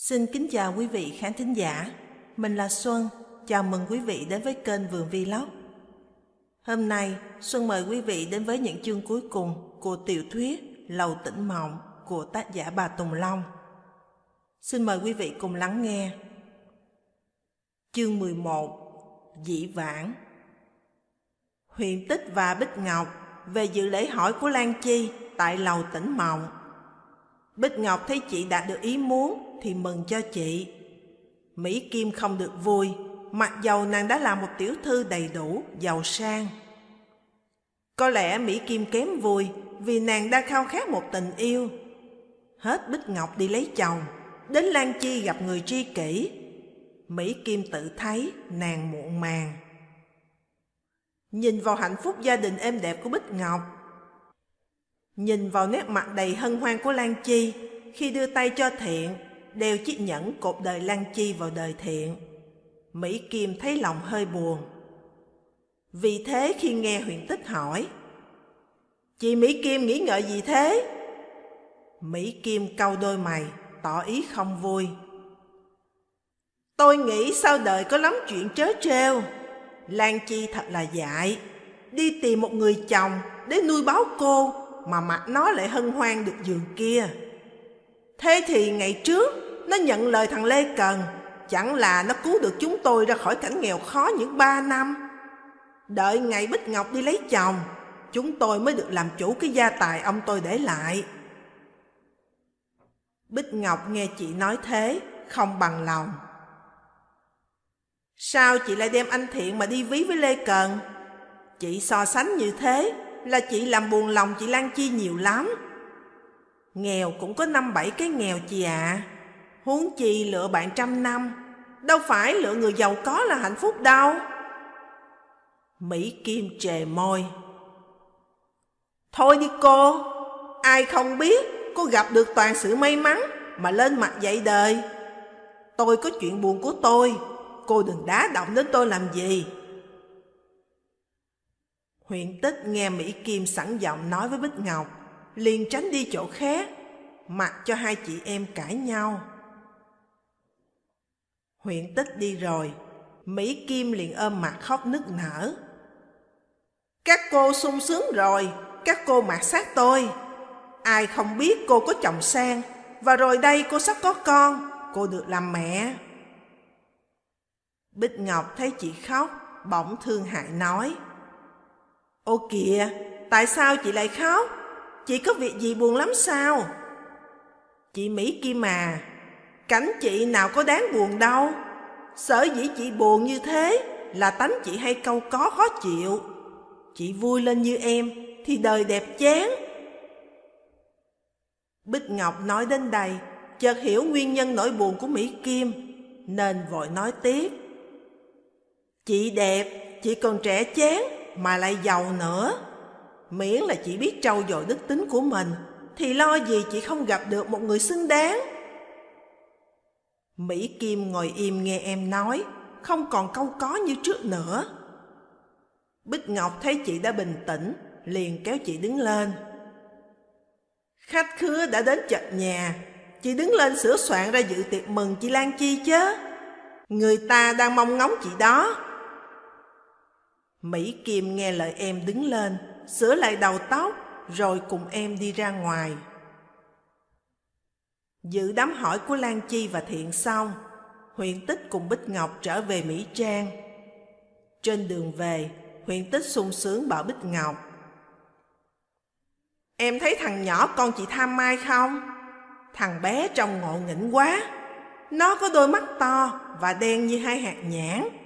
Xin kính chào quý vị khán thính giả. Mình là Xuân. Chào mừng quý vị đến với kênh Vườn Vlog. Hôm nay, Xuân mời quý vị đến với những chương cuối cùng của tiểu thuyết Lầu Tĩnh Mộng của tác giả bà Tùng Long. Xin mời quý vị cùng lắng nghe. Chương 11 Dĩ vãng Huyền Tích và Bích Ngọc về dự lễ hỏi của Lan Chi tại Lầu Tĩnh Mộng. Bích Ngọc thấy chị đạt được ý muốn thì mừng cho chị. Mỹ Kim không được vui, mặc dầu nàng đã là một tiểu thư đầy đủ, giàu sang. Có lẽ Mỹ Kim kém vui vì nàng đang khao khát một tình yêu. Hết Bích Ngọc đi lấy chồng, đến Lan Chi gặp người tri kỷ. Mỹ Kim tự thấy nàng muộn màng. Nhìn vào hạnh phúc gia đình êm đẹp của Bích Ngọc, nhìn vào nét mặt đầy hân hoan của Lan Chi khi đưa tay cho Thiện đeo chiếc nhẫn cột đời Lan Chi vào đời Thiện. Mỹ Kim thấy lòng hơi buồn. Vì thế khi nghe huyện tích hỏi, Chị Mỹ Kim nghĩ ngợi gì thế? Mỹ Kim cau đôi mày, tỏ ý không vui. Tôi nghĩ sao đời có lắm chuyện trớ trêu. Lan Chi thật là dại, đi tìm một người chồng để nuôi báo cô mà mặt nó lại hân hoan được giường kia. Thế thì ngày trước, nó nhận lời thằng Lê Cần. Chẳng là nó cứu được chúng tôi ra khỏi cảnh nghèo khó những ba năm. Đợi ngày Bích Ngọc đi lấy chồng, Chúng tôi mới được làm chủ cái gia tài ông tôi để lại. Bích Ngọc nghe chị nói thế, Không bằng lòng. Sao chị lại đem anh Thiện mà đi ví với Lê Cần? Chị so sánh như thế. Là chị làm buồn lòng chị Lan Chi nhiều lắm. Nghèo cũng có năm bảy cái nghèo chị ạ. À. Huống chi lựa bạn trăm năm, Đâu phải lựa người giàu có là hạnh phúc đâu. Mỹ Kim trề môi. Thôi đi cô, Ai không biết cô gặp được toàn sự may mắn Mà lên mặt dậy đời. Tôi có chuyện buồn của tôi, Cô đừng đá động đến tôi làm gì. Huyện tích nghe Mỹ Kim sẵn giọng nói với Bích Ngọc liền tránh đi chỗ khác Mặc cho hai chị em cãi nhau Huyện tích đi rồi, Mỹ Kim liền ôm mặt khóc nức nở. Các cô sung sướng rồi, các cô mạt sát tôi. Ai không biết cô có chồng sang, và rồi đây cô sắp có con, cô được làm mẹ. Bích Ngọc thấy chị khóc, bỗng thương hại nói. Ô kìa, tại sao chị lại khóc? Chị có việc gì buồn lắm sao? Chị Mỹ Kim à, Cảnh chị nào có đáng buồn đâu. Sở dĩ chị buồn như thế Là tánh chị hay câu có khó chịu. Chị vui lên như em Thì đời đẹp chán. Bích Ngọc nói đến đây Chợt hiểu nguyên nhân nỗi buồn của Mỹ Kim Nên vội nói tiếp. Chị đẹp Chị còn trẻ chán. Mà lại giàu nữa Miễn là chị biết trau dồi đức tính của mình Thì lo gì chị không gặp được một người xứng đáng Mỹ Kim ngồi im nghe em nói, không còn câu có như trước nữa. Bích Ngọc thấy chị đã bình tĩnh, liền kéo chị đứng lên. Khách khứa đã đến chợ nhà, chị đứng lên sửa soạn ra dự tiệc mừng chị Lan Chi chứ. Người ta đang mong ngóng chị đó. Mỹ Kim nghe lời em đứng lên, sửa lại đầu tóc, rồi cùng em đi ra ngoài. Dự đám hỏi của Lan Chi và Thiện xong, Huyền Tích cùng Bích Ngọc trở về Mỹ Trang. Trên đường về, Huyền Tích sung sướng bảo Bích Ngọc. Em thấy thằng nhỏ con chị Tham Mai không? Thằng bé trông ngộ nghĩnh quá. Nó có đôi mắt to và đen như hai hạt nhãn.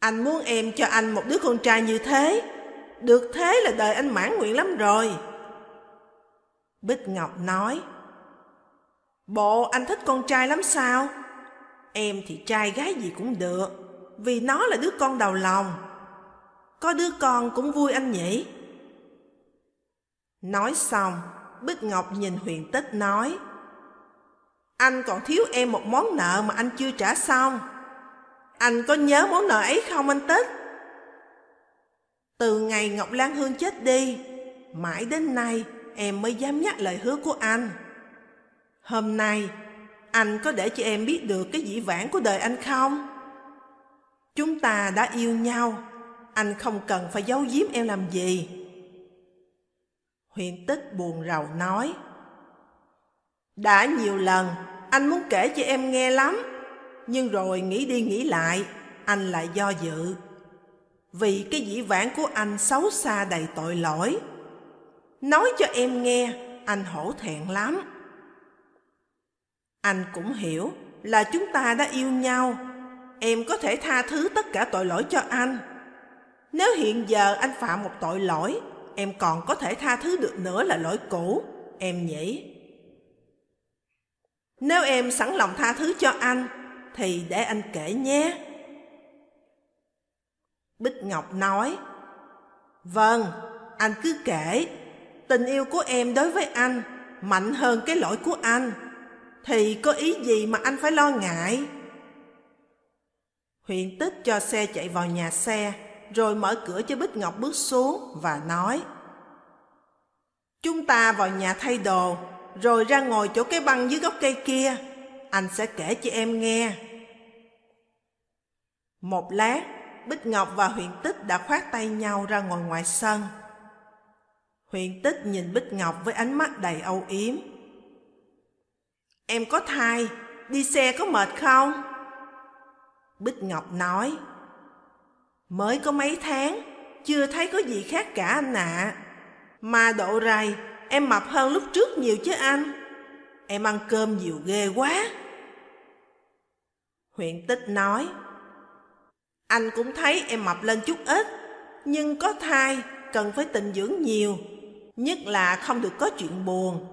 Anh muốn em cho anh một đứa con trai như thế. Được thế là đời anh mãn nguyện lắm rồi. Bích Ngọc nói. Bộ anh thích con trai lắm sao? Em thì trai gái gì cũng được, vì nó là đứa con đầu lòng. Có đứa con cũng vui anh nhỉ? Nói xong, Bích Ngọc nhìn huyền tích nói Anh còn thiếu em một món nợ mà anh chưa trả xong. Anh có nhớ món nợ ấy không anh Tích? Từ ngày Ngọc Lan Hương chết đi, mãi đến nay em mới dám nhắc lời hứa của anh. Hôm nay, Anh có để cho em biết được cái dĩ vãng của đời anh không? Chúng ta đã yêu nhau, anh không cần phải giấu giếm em làm gì. Huyền tích buồn rầu nói. Đã nhiều lần, anh muốn kể cho em nghe lắm, nhưng rồi nghĩ đi nghĩ lại, anh lại do dự. Vì cái dĩ vãng của anh xấu xa đầy tội lỗi. Nói cho em nghe, anh hổ thẹn lắm. Anh cũng hiểu là chúng ta đã yêu nhau. Em có thể tha thứ tất cả tội lỗi cho anh. Nếu hiện giờ anh phạm một tội lỗi, em còn có thể tha thứ được nữa là lỗi cũ, em nhỉ? Nếu em sẵn lòng tha thứ cho anh, thì để anh kể nhé. Bích Ngọc nói, Vâng, anh cứ kể. Tình yêu của em đối với anh mạnh hơn cái lỗi của anh. Thì có ý gì mà anh phải lo ngại? Huyện tích cho xe chạy vào nhà xe, rồi mở cửa cho Bích Ngọc bước xuống và nói Chúng ta vào nhà thay đồ, rồi ra ngồi chỗ cái băng dưới gốc cây kia. Anh sẽ kể cho em nghe. Một lát, Bích Ngọc và Huyền Tích đã khoát tay nhau ra ngồi ngoài sân. Huyền Tích nhìn Bích Ngọc với ánh mắt đầy âu yếm. Em có thai, đi xe có mệt không? Bích Ngọc nói. Mới có mấy tháng, chưa thấy có gì khác cả anh ạ. Mà độ rày, em mập hơn lúc trước nhiều chứ anh. Em ăn cơm nhiều ghê quá. Huyện tích nói. Anh cũng thấy em mập lên chút ít, nhưng có thai cần phải tình dưỡng nhiều, nhất là không được có chuyện buồn.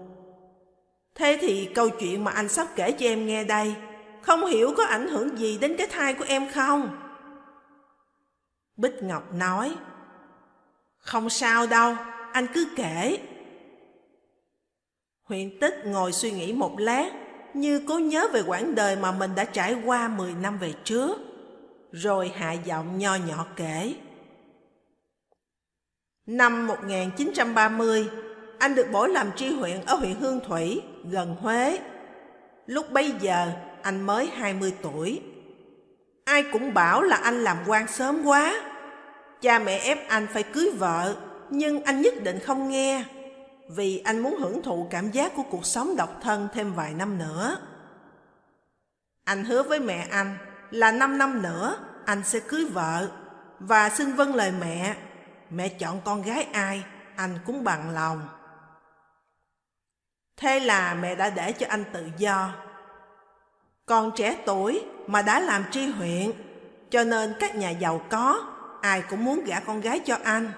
Thế thì câu chuyện mà anh sắp kể cho em nghe đây, không hiểu có ảnh hưởng gì đến cái thai của em không? Bích Ngọc nói, Không sao đâu, anh cứ kể. Huyện Tích ngồi suy nghĩ một lát, như cố nhớ về quãng đời mà mình đã trải qua 10 năm về trước, rồi hạ giọng nho nhỏ kể. Năm 1930, anh được bổ làm tri huyện ở huyện Hương Thủy, gần Huế. Lúc bấy giờ, anh mới 20 tuổi. Ai cũng bảo là anh làm quan sớm quá. Cha mẹ ép anh phải cưới vợ, nhưng anh nhất định không nghe, vì anh muốn hưởng thụ cảm giác của cuộc sống độc thân thêm vài năm nữa. Anh hứa với mẹ anh là 5 năm nữa anh sẽ cưới vợ và xin vâng lời mẹ. Mẹ chọn con gái ai, anh cũng bằng lòng. Thế là mẹ đã để cho anh tự do. Còn trẻ tuổi mà đã làm tri huyện, cho nên các nhà giàu có, ai cũng muốn gả con gái cho anh.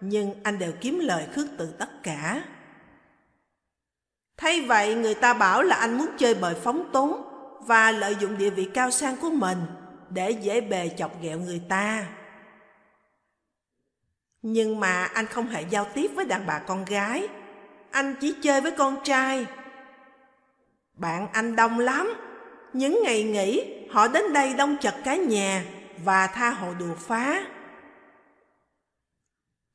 Nhưng anh đều kiếm lời khước từ tất cả. Thay vậy người ta bảo là anh muốn chơi bời phóng túng và lợi dụng địa vị cao sang của mình để dễ bề chọc ghẹo người ta. Nhưng mà anh không hề giao tiếp với đàn bà con gái, anh chỉ chơi với con trai. Bạn anh đông lắm, những ngày nghỉ họ đến đây đông chật cả nhà và tha hồ đùa phá.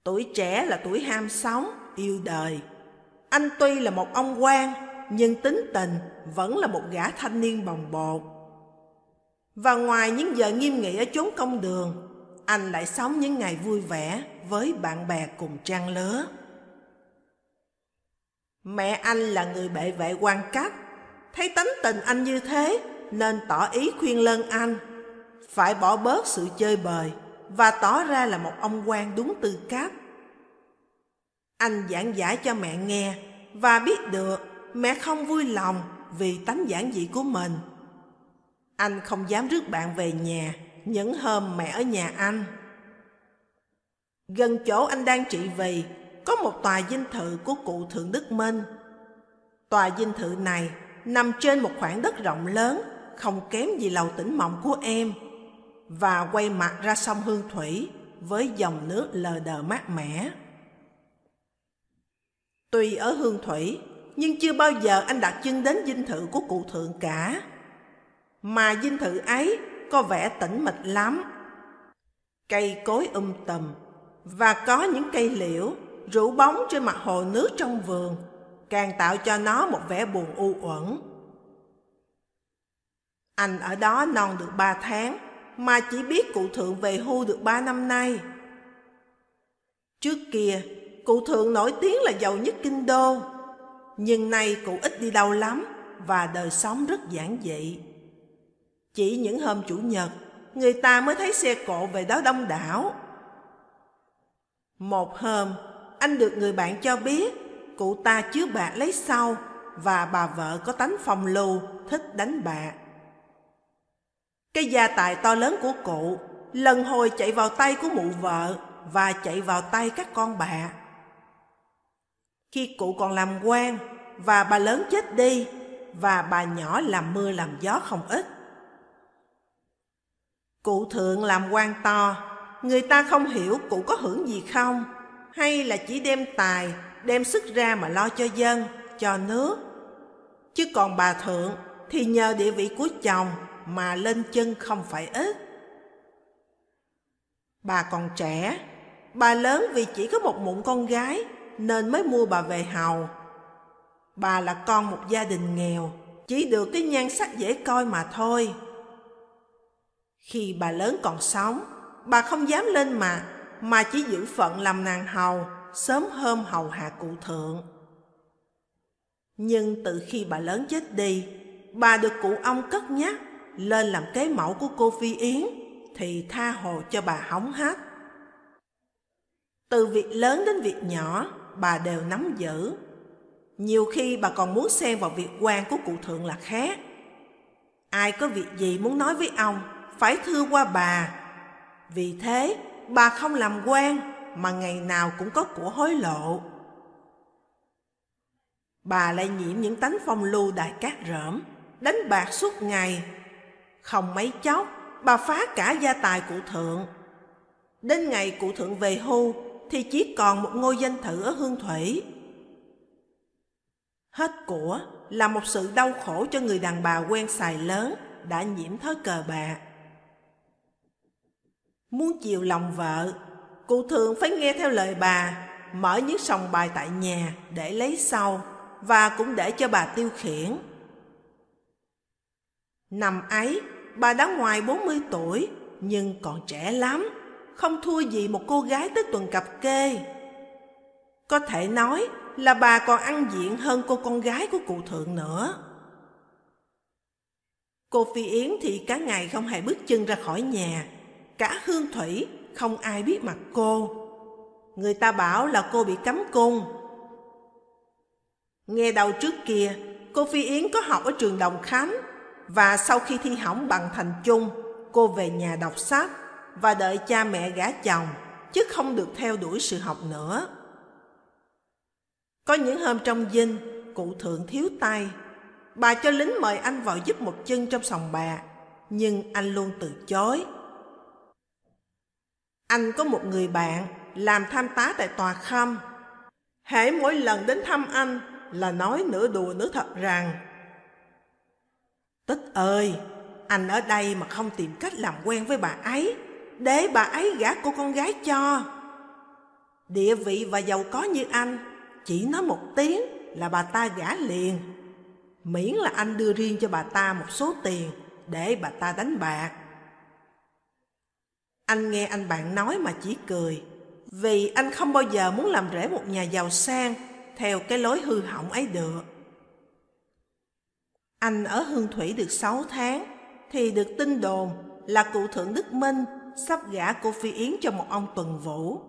Tuổi trẻ là tuổi ham sống, yêu đời. Anh tuy là một ông quan, nhưng tính tình vẫn là một gã thanh niên bồng bột. Và ngoài những giờ nghiêm nghị ở chốn công đường, anh lại sống những ngày vui vẻ với bạn bè cùng trang lứa. Mẹ anh là người bệ vệ quan cách, thấy tánh tình anh như thế nên tỏ ý khuyên lân anh phải bỏ bớt sự chơi bời và tỏ ra là một ông quan đúng tư cách. Anh giảng giải cho mẹ nghe và biết được mẹ không vui lòng vì tánh giản dị của mình. Anh không dám rước bạn về nhà những hôm mẹ ở nhà anh. Gần chỗ anh đang trị vì có một tòa dinh thự của cụ Thượng Đức Minh. Tòa dinh thự này nằm trên một khoảng đất rộng lớn, không kém gì lầu tỉnh mộng của em, và quay mặt ra sông Hương Thủy với dòng nước lờ đờ mát mẻ. Tuy ở Hương Thủy, nhưng chưa bao giờ anh đặt chân đến dinh thự của cụ thượng cả. Mà dinh thự ấy có vẻ tĩnh mịch lắm. Cây cối um tùm và có những cây liễu rủ bóng trên mặt hồ nước trong vườn, càng tạo cho nó một vẻ buồn u uẩn. Anh ở đó non được ba tháng, mà chỉ biết cụ thượng về hưu được ba năm nay. Trước kia, cụ thượng nổi tiếng là giàu nhất kinh đô, nhưng nay cụ ít đi đâu lắm và đời sống rất giản dị. Chỉ những hôm chủ nhật, người ta mới thấy xe cộ về đó đông đảo. Một hôm, anh được người bạn cho biết cụ ta chứa bạc lấy sau và bà vợ có tánh phong lưu, thích đánh bạc. Cái gia tài to lớn của cụ lần hồi chạy vào tay của mụ vợ và chạy vào tay các con bà. Khi cụ còn làm quan và bà lớn chết đi và bà nhỏ làm mưa làm gió không ít. Cụ thượng làm quan to, người ta không hiểu cụ có hưởng gì không, hay là chỉ đem tài, đem sức ra mà lo cho dân, cho nước. Chứ còn bà thượng thì nhờ địa vị của chồng mà lên chân không phải ít. Bà còn trẻ, bà lớn vì chỉ có một mụn con gái nên mới mua bà về hầu. Bà là con một gia đình nghèo, chỉ được cái nhan sắc dễ coi mà thôi. Khi bà lớn còn sống, bà không dám lên mặt, mà chỉ giữ phận làm nàng hầu, sớm hôm hầu hạ cụ thượng. Nhưng từ khi bà lớn chết đi, bà được cụ ông cất nhắc lên làm kế mẫu của cô Phi Yến, thì tha hồ cho bà hóng hết. Từ việc lớn đến việc nhỏ, bà đều nắm giữ. Nhiều khi bà còn muốn xen vào việc quan của cụ thượng là khác. Ai có việc gì muốn nói với ông, phải thưa qua bà. Vì thế, bà không làm quan, mà ngày nào cũng có của hối lộ. Bà lại nhiễm những tánh phong lưu đại cát rỡm, đánh bạc suốt ngày. Không mấy chốc, bà phá cả gia tài cụ thượng. Đến ngày cụ thượng về hưu, thì chỉ còn một ngôi danh thự ở Hương Thủy. Hết của là một sự đau khổ cho người đàn bà quen xài lớn đã nhiễm thói cờ bạc. Muốn chiều lòng vợ, cụ thường phải nghe theo lời bà, mở những sòng bài tại nhà để lấy sau và cũng để cho bà tiêu khiển. Năm ấy, bà đã ngoài 40 tuổi nhưng còn trẻ lắm không thua gì một cô gái tới tuần cặp kê. Có thể nói là bà còn ăn diện hơn cô con gái của cụ thượng nữa. Cô Phi Yến thì cả ngày không hề bước chân ra khỏi nhà, cả hương thủy không ai biết mặt cô. Người ta bảo là cô bị cấm cung. Nghe đầu trước kia, cô Phi Yến có học ở trường Đồng Khánh và sau khi thi hỏng bằng thành chung, cô về nhà đọc sách và đợi cha mẹ gả chồng, chứ không được theo đuổi sự học nữa. Có những hôm trong dinh, cụ thượng thiếu tay, bà cho lính mời anh vào giúp một chân trong sòng bạc, nhưng anh luôn từ chối. Anh có một người bạn làm tham tá tại tòa khâm. Hễ mỗi lần đến thăm anh là nói nửa đùa nửa thật rằng Tích ơi, anh ở đây mà không tìm cách làm quen với bà ấy để bà ấy gả cô con gái cho. Địa vị và giàu có như anh, chỉ nói một tiếng là bà ta gả liền. Miễn là anh đưa riêng cho bà ta một số tiền để bà ta đánh bạc. Anh nghe anh bạn nói mà chỉ cười, vì anh không bao giờ muốn làm rễ một nhà giàu sang theo cái lối hư hỏng ấy được. Anh ở Hương Thủy được 6 tháng, thì được tin đồn là cụ thượng Đức Minh sắp gả cô Phi Yến cho một ông tuần vũ.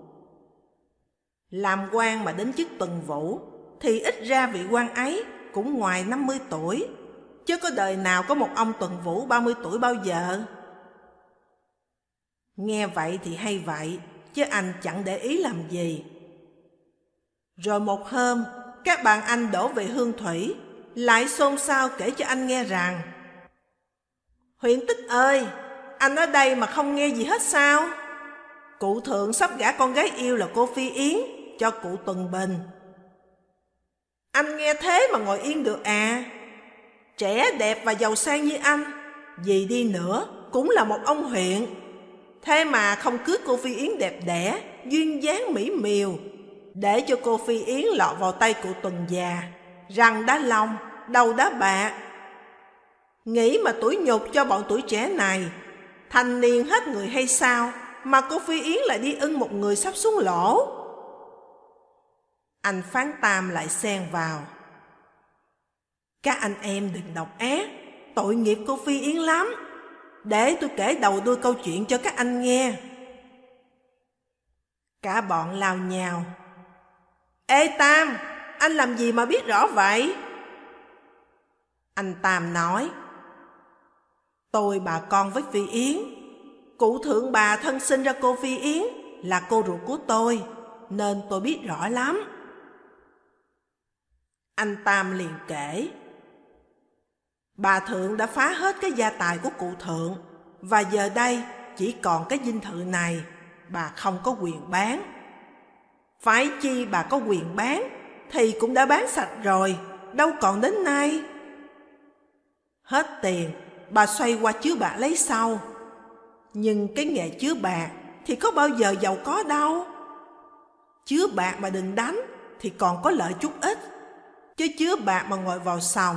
Làm quan mà đến chức tuần vũ thì ít ra vị quan ấy cũng ngoài 50 tuổi, chứ có đời nào có một ông tuần vũ 30 tuổi bao giờ. Nghe vậy thì hay vậy, chứ anh chẳng để ý làm gì. Rồi một hôm, các bạn anh đổ về Hương Thủy, lại xôn xao kể cho anh nghe rằng Huyện Tích ơi, anh ở đây mà không nghe gì hết sao? Cụ thượng sắp gả con gái yêu là cô Phi Yến cho cụ Tuần Bình. Anh nghe thế mà ngồi yên được à? Trẻ đẹp và giàu sang như anh, gì đi nữa cũng là một ông huyện. Thế mà không cưới cô Phi Yến đẹp đẽ, duyên dáng mỹ miều, để cho cô Phi Yến lọt vào tay cụ Tuần già, răng đá lòng, đầu đá bạc. Nghĩ mà tuổi nhục cho bọn tuổi trẻ này, thành niên hết người hay sao, mà cô Phi Yến lại đi ưng một người sắp xuống lỗ. Anh Phán Tam lại xen vào. Các anh em đừng độc ác, tội nghiệp cô Phi Yến lắm. Để tôi kể đầu đuôi câu chuyện cho các anh nghe. Cả bọn lao nhào. Ê Tam, anh làm gì mà biết rõ vậy? Anh Tam nói. Tôi bà con với Phi Yến. Cụ thượng bà thân sinh ra cô Phi Yến là cô ruột của tôi, nên tôi biết rõ lắm. Anh Tam liền kể. Bà Thượng đã phá hết cái gia tài của cụ Thượng, và giờ đây chỉ còn cái dinh thự này, bà không có quyền bán. Phải chi bà có quyền bán, thì cũng đã bán sạch rồi, đâu còn đến nay. Hết tiền, bà xoay qua chứa bạc lấy sau. Nhưng cái nghề chứa bạc thì có bao giờ giàu có đâu. Chứa bạc mà đừng đánh thì còn có lợi chút ít. Chứ chứa bạc mà ngồi vào sòng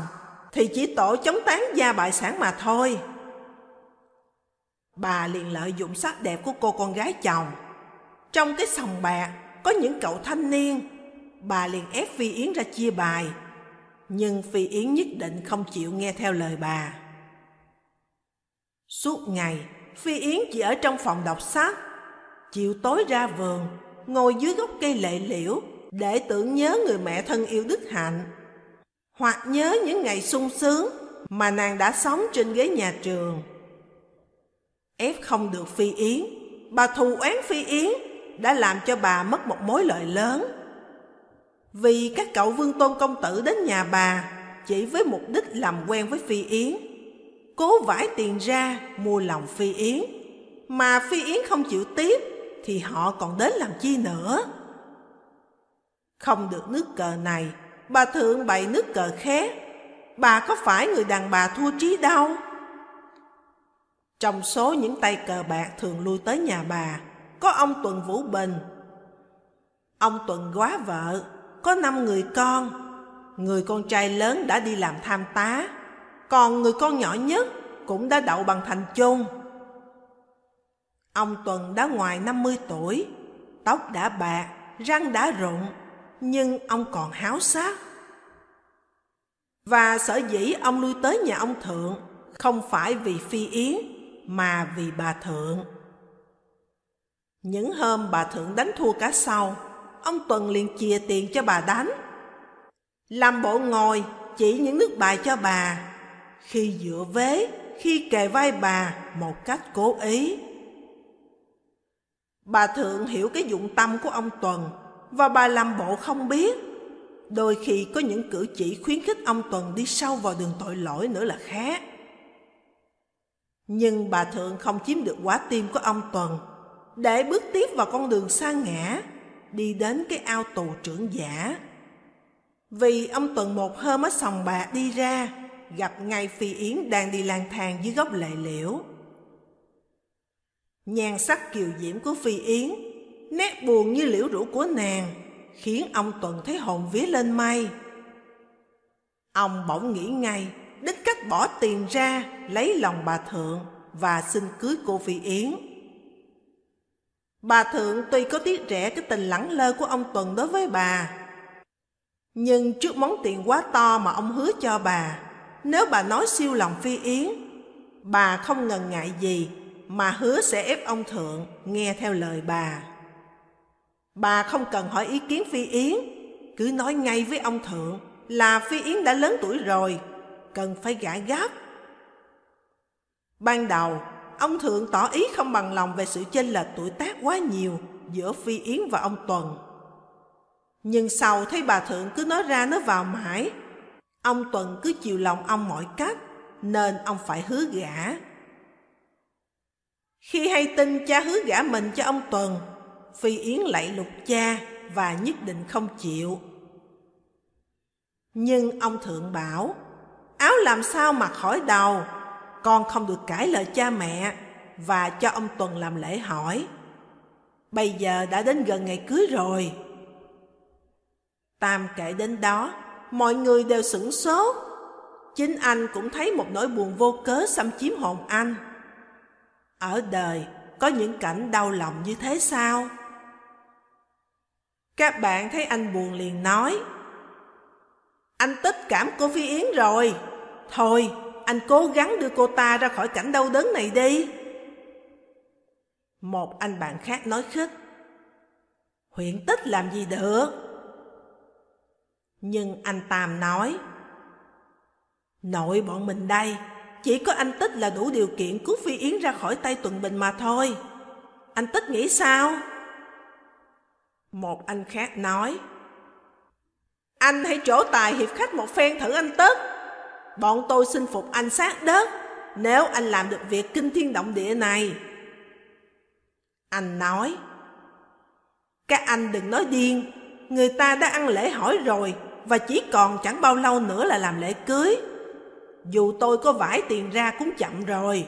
thì chỉ tổ chống tán gia bại sản mà thôi. Bà liền lợi dụng sắc đẹp của cô con gái chồng. Trong cái sòng bạc có những cậu thanh niên, bà liền ép Phi Yến ra chia bài. Nhưng Phi Yến nhất định không chịu nghe theo lời bà. Suốt ngày, Phi Yến chỉ ở trong phòng đọc sách. Chiều tối ra vườn, ngồi dưới gốc cây lệ liễu để tưởng nhớ người mẹ thân yêu Đức Hạnh hoặc nhớ những ngày sung sướng mà nàng đã sống trên ghế nhà trường. Ép không được Phi Yến, bà thù oán Phi Yến đã làm cho bà mất một mối lợi lớn. Vì các cậu vương tôn công tử đến nhà bà chỉ với mục đích làm quen với Phi Yến, cố vải tiền ra mua lòng Phi Yến, mà Phi Yến không chịu tiếp thì họ còn đến làm chi nữa. Không được nước cờ này bà thượng bày nước cờ khác, bà có phải người đàn bà thua trí đâu. Trong số những tay cờ bạc thường lui tới nhà bà, có ông Tuần Vũ Bình. Ông Tuần quá vợ, có năm người con. Người con trai lớn đã đi làm tham tá, còn người con nhỏ nhất cũng đã đậu bằng thành chung. Ông Tuần đã ngoài 50 tuổi, tóc đã bạc, răng đã rụng, nhưng ông còn háo sắc. Và sở dĩ ông lui tới nhà ông Thượng không phải vì Phi Yến mà vì bà Thượng. Những hôm bà Thượng đánh thua cá sau, ông Tuần liền chia tiền cho bà đánh. Làm bộ ngồi chỉ những nước bài cho bà, khi dựa vế, khi kề vai bà một cách cố ý. Bà Thượng hiểu cái dụng tâm của ông Tuần và bà làm bộ không biết. Đôi khi có những cử chỉ khuyến khích ông Tuần đi sâu vào đường tội lỗi nữa là khác. Nhưng bà Thượng không chiếm được quả tim của ông Tuần để bước tiếp vào con đường xa ngã, đi đến cái ao tù trưởng giả. Vì ông Tuần một hôm ở sòng bạc đi ra, gặp ngay Phi Yến đang đi lang thang dưới gốc lệ liễu. Nhan sắc kiều diễm của Phi Yến Nét buồn như liễu rũ của nàng Khiến ông Tuần thấy hồn vía lên mây. Ông bỗng nghĩ ngay Đến cách bỏ tiền ra, Lấy lòng bà Thượng Và xin cưới cô Phi Yến. Bà Thượng tuy có tiếc rẻ cái tình lẳng lơ của ông Tuần đối với bà, Nhưng trước món tiền quá to mà ông hứa cho bà, Nếu bà nói siêu lòng Phi Yến, Bà không ngần ngại gì Mà hứa sẽ ép ông Thượng nghe theo lời bà. Bà không cần hỏi ý kiến Phi Yến, cứ nói ngay với ông Thượng là Phi Yến đã lớn tuổi rồi, cần phải gã gấp. Ban đầu, ông Thượng tỏ ý không bằng lòng về sự chênh lệch tuổi tác quá nhiều giữa Phi Yến và ông Tuần. Nhưng sau thấy bà Thượng cứ nói ra nói vào mãi, ông Tuần cứ chiều lòng ông mọi cách, nên ông phải hứa gả. Khi hay tin cha hứa gả mình cho ông Tuần, Phi Yến lạy lục cha và nhất định không chịu. Nhưng ông thượng bảo, áo làm sao mặc khỏi đầu, con không được cãi lời cha mẹ và cho ông Tuần làm lễ hỏi. Bây giờ đã đến gần ngày cưới rồi. Tam kể đến đó, mọi người đều sửng sốt. Chính anh cũng thấy một nỗi buồn vô cớ xâm chiếm hồn anh. Ở đời có những cảnh đau lòng như thế sao? Các bạn thấy anh buồn liền nói. Anh tích cảm cô Phi Yến rồi. Thôi, anh cố gắng đưa cô ta ra khỏi cảnh đau đớn này đi. Một anh bạn khác nói khích. Huyện tích làm gì được? Nhưng anh Tam nói. Nội bọn mình đây, Chỉ có anh Tích là đủ điều kiện cứu Phi Yến ra khỏi tay Tuần Bình mà thôi. Anh Tích nghĩ sao? Một anh khác nói, Anh hãy trổ tài hiệp khách một phen thử anh Tất Bọn tôi xin phục anh sát đất Nếu anh làm được việc kinh thiên động địa này. Anh nói, Các anh đừng nói điên, Người ta đã ăn lễ hỏi rồi Và chỉ còn chẳng bao lâu nữa là làm lễ cưới. Dù tôi có vải tiền ra cũng chậm rồi.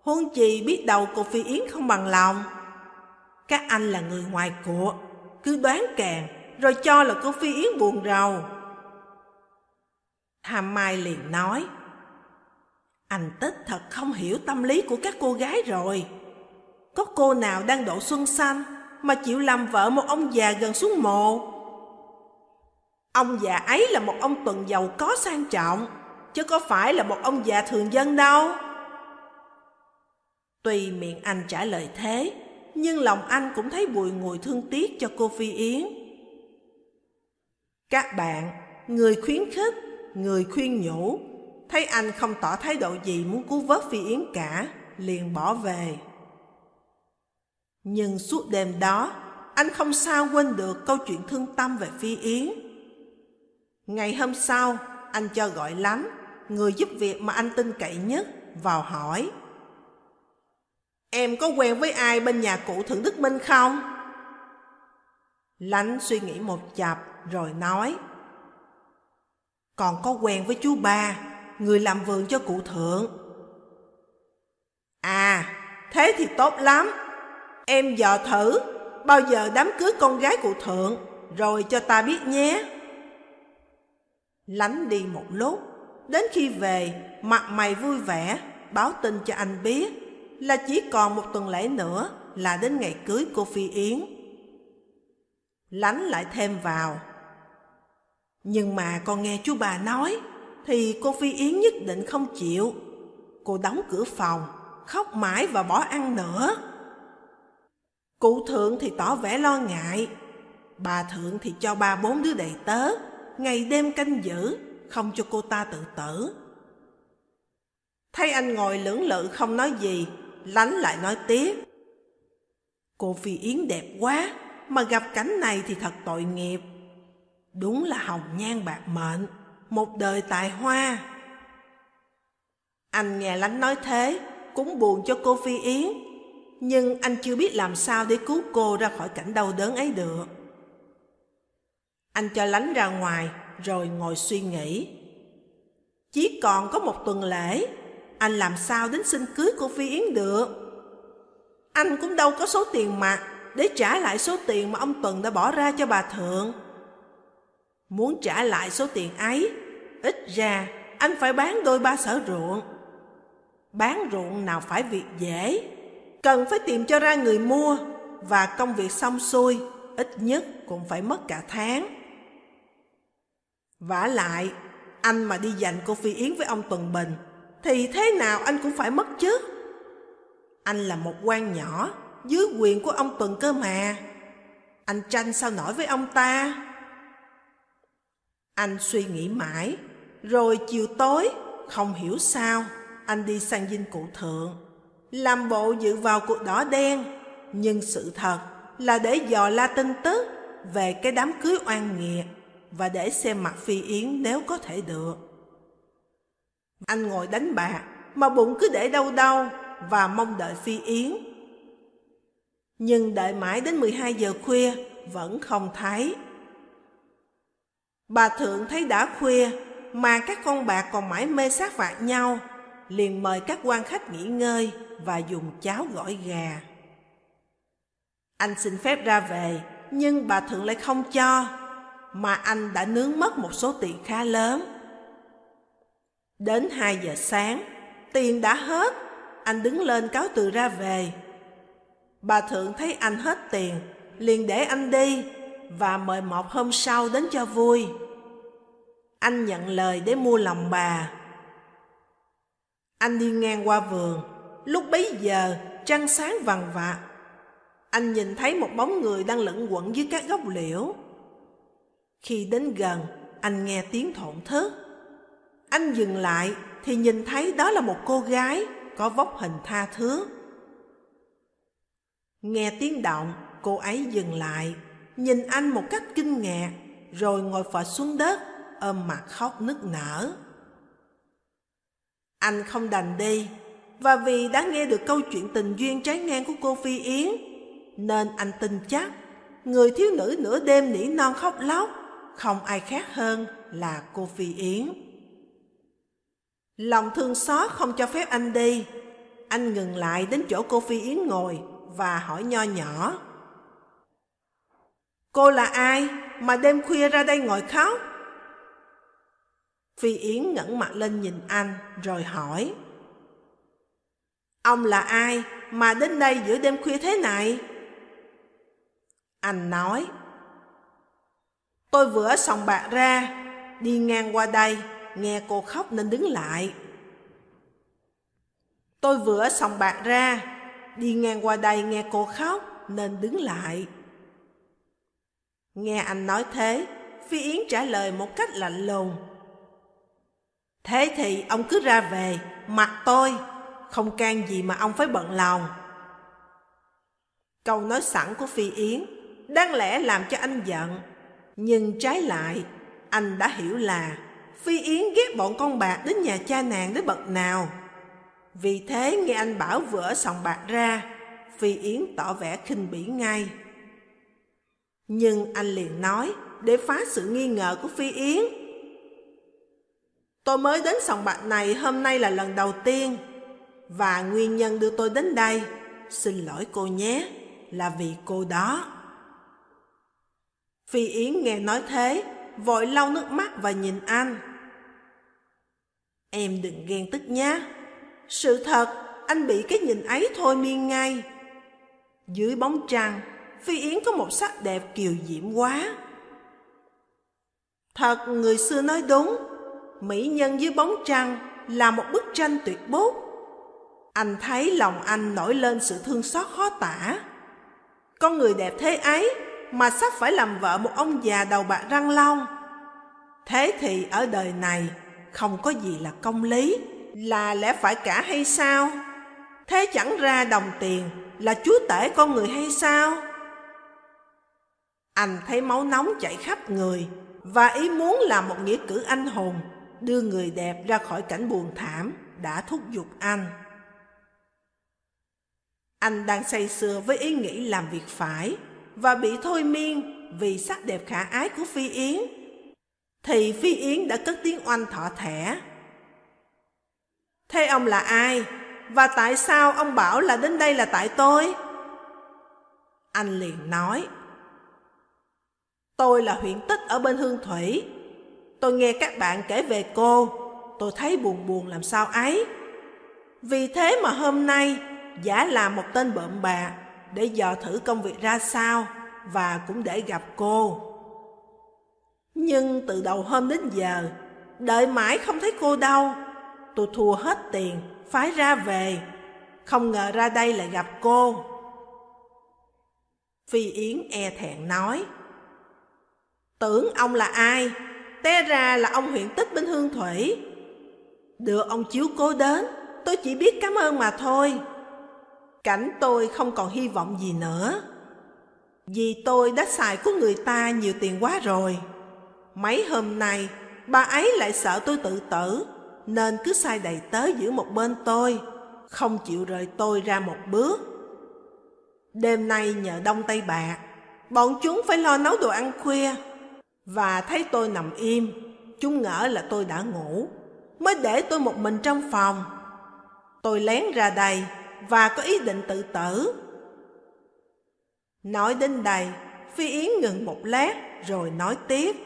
Huân chi biết đầu cô Phi Yến không bằng lòng các anh là người ngoài cuộc, cứ đoán càng, rồi cho là cô Phi Yến buồn rầu. Tham Mai liền nói, anh Tích thật không hiểu tâm lý của các cô gái rồi. Có cô nào đang độ xuân xanh mà chịu làm vợ một ông già gần xuống mồ? Ông già ấy là một ông tuần giàu có sang trọng, chứ có phải là một ông già thường dân đâu. Tuy miệng anh trả lời thế, nhưng lòng anh cũng thấy bùi ngùi thương tiếc cho cô Phi Yến. Các bạn, người khuyến khích, người khuyên nhủ, thấy anh không tỏ thái độ gì muốn cứu vớt Phi Yến cả, liền bỏ về. Nhưng suốt đêm đó, anh không sao quên được câu chuyện thương tâm về Phi Yến. Ngày hôm sau, anh cho gọi lắm, người giúp việc mà anh tin cậy nhất, vào hỏi. Em có quen với ai bên nhà cụ Thượng Đức Minh không? Lánh suy nghĩ một chập rồi nói Còn có quen với chú ba, người làm vườn cho cụ Thượng. À, thế thì tốt lắm. Em dò thử bao giờ đám cưới con gái cụ Thượng Rồi cho ta biết nhé. Lánh đi một lúc Đến khi về, mặt mày vui vẻ Báo tin cho anh biết là chỉ còn một tuần lễ nữa là đến ngày cưới cô Phi Yến. Lánh lại thêm vào. Nhưng mà con nghe chú bà nói, thì cô Phi Yến nhất định không chịu. Cô đóng cửa phòng, khóc mãi và bỏ ăn nữa. Cụ thượng thì tỏ vẻ lo ngại, bà thượng thì cho ba bốn đứa đầy tớ, ngày đêm canh giữ, không cho cô ta tự tử. Thấy anh ngồi lưỡng lự không nói gì, lánh lại nói tiếp. Cô Phi Yến đẹp quá, mà gặp cảnh này thì thật tội nghiệp. Đúng là hồng nhan bạc mệnh, một đời tài hoa. Anh nghe lánh nói thế, cũng buồn cho cô Phi Yến, nhưng anh chưa biết làm sao để cứu cô ra khỏi cảnh đau đớn ấy được. Anh cho lánh ra ngoài, rồi ngồi suy nghĩ. Chỉ còn có một tuần lễ, anh làm sao đến xin cưới cô Phi Yến được? Anh cũng đâu có số tiền mặt để trả lại số tiền mà ông Tuần đã bỏ ra cho bà Thượng. Muốn trả lại số tiền ấy, ít ra anh phải bán đôi ba sở ruộng. Bán ruộng nào phải việc dễ, cần phải tìm cho ra người mua và công việc xong xuôi, ít nhất cũng phải mất cả tháng. vả lại, anh mà đi giành cô Phi Yến với ông Tuần Bình thì thế nào anh cũng phải mất chứ. Anh là một quan nhỏ, dưới quyền của ông Tuần cơ mà. Anh tranh sao nổi với ông ta? Anh suy nghĩ mãi, rồi chiều tối, không hiểu sao, anh đi sang dinh cụ thượng. Làm bộ dự vào cuộc đỏ đen, nhưng sự thật là để dò la tin tức về cái đám cưới oan nghiệt và để xem mặt Phi Yến nếu có thể được. Anh ngồi đánh bạc mà bụng cứ để đâu đâu và mong đợi Phi Yến. Nhưng đợi mãi đến 12 giờ khuya vẫn không thấy. Bà Thượng thấy đã khuya mà các con bạc còn mãi mê sát vạt nhau, liền mời các quan khách nghỉ ngơi và dùng cháo gỏi gà. Anh xin phép ra về, nhưng bà Thượng lại không cho, mà anh đã nướng mất một số tiền khá lớn. Đến 2 giờ sáng, tiền đã hết, anh đứng lên cáo từ ra về. Bà Thượng thấy anh hết tiền, liền để anh đi và mời một hôm sau đến cho vui. Anh nhận lời để mua lòng bà. Anh đi ngang qua vườn, lúc bấy giờ trăng sáng vằn vạ. Anh nhìn thấy một bóng người đang lẫn quẩn dưới các gốc liễu. Khi đến gần, anh nghe tiếng thổn thức. Anh dừng lại thì nhìn thấy đó là một cô gái có vóc hình tha thước. Nghe tiếng động, cô ấy dừng lại, nhìn anh một cách kinh ngạc, rồi ngồi phật xuống đất, ôm mặt khóc nức nở. Anh không đành đi, và vì đã nghe được câu chuyện tình duyên trái ngang của cô Phi Yến, nên anh tin chắc người thiếu nữ nửa đêm nỉ non khóc lóc không ai khác hơn là cô Phi Yến. Lòng thương xót không cho phép anh đi, anh ngừng lại đến chỗ cô Phi Yến ngồi và hỏi nho nhỏ. Cô là ai mà đêm khuya ra đây ngồi khóc? Phi Yến ngẩng mặt lên nhìn anh rồi hỏi. Ông là ai mà đến đây giữa đêm khuya thế này? Anh nói. Tôi vừa sòng bạc ra, đi ngang qua đây, nghe cô khóc nên đứng lại. Tôi vừa sòng bạc ra, đi ngang qua đây nghe cô khóc nên đứng lại. Nghe anh nói thế, Phi Yến trả lời một cách lạnh lùng. Thế thì ông cứ ra về, mặt tôi, không can gì mà ông phải bận lòng. Câu nói sẵn của Phi Yến đáng lẽ làm cho anh giận, nhưng trái lại, anh đã hiểu là Phi Yến ghét bọn con bạc đến nhà cha nàng đến bậc nào. Vì thế nghe anh bảo vừa sòng bạc ra, Phi Yến tỏ vẻ khinh bỉ ngay. Nhưng anh liền nói để phá sự nghi ngờ của Phi Yến. Tôi mới đến sòng bạc này hôm nay là lần đầu tiên và nguyên nhân đưa tôi đến đây, xin lỗi cô nhé, là vì cô đó. Phi Yến nghe nói thế, vội lau nước mắt và nhìn anh. Em đừng ghen tức nhé. Sự thật, anh bị cái nhìn ấy thôi miên ngay. Dưới bóng trăng, Phi Yến có một sắc đẹp kiều diễm quá. Thật người xưa nói đúng, mỹ nhân dưới bóng trăng là một bức tranh tuyệt bút. Anh thấy lòng anh nổi lên sự thương xót khó tả. Con người đẹp thế ấy mà sắp phải làm vợ một ông già đầu bạc răng long. Thế thì ở đời này không có gì là công lý, là lẽ phải cả hay sao? Thế chẳng ra đồng tiền là chúa tể con người hay sao? Anh thấy máu nóng chảy khắp người và ý muốn làm một nghĩa cử anh hùng, đưa người đẹp ra khỏi cảnh buồn thảm đã thúc giục anh. Anh đang say sưa với ý nghĩ làm việc phải và bị thôi miên vì sắc đẹp khả ái của Phi Yến. Thì Phi Yến đã cất tiếng oanh thọ thẻ. Thế ông là ai? Và tại sao ông bảo là đến đây là tại tôi? Anh liền nói. Tôi là huyện tích ở bên Hương Thủy. Tôi nghe các bạn kể về cô, tôi thấy buồn buồn làm sao ấy. Vì thế mà hôm nay giả làm một tên bợm bạc để dò thử công việc ra sao và cũng để gặp cô. Nhưng từ đầu hôm đến giờ, đợi mãi không thấy cô đâu. Tôi thua hết tiền, phái ra về. Không ngờ ra đây lại gặp cô. Phi Yến e thẹn nói. Tưởng ông là ai? Té ra là ông huyện tích bên Hương Thủy. Được ông chiếu cố đến, tôi chỉ biết cảm ơn mà thôi. Cảnh tôi không còn hy vọng gì nữa. Vì tôi đã xài của người ta nhiều tiền quá rồi. Mấy hôm nay, bà ấy lại sợ tôi tự tử, nên cứ sai đầy tớ giữ một bên tôi, không chịu rời tôi ra một bước. Đêm nay nhờ đông tây bạc, bọn chúng phải lo nấu đồ ăn khuya, và thấy tôi nằm im, chúng ngỡ là tôi đã ngủ, mới để tôi một mình trong phòng. Tôi lén ra đây và có ý định tự tử. Nói đến đây, Phi Yến ngừng một lát rồi nói tiếp.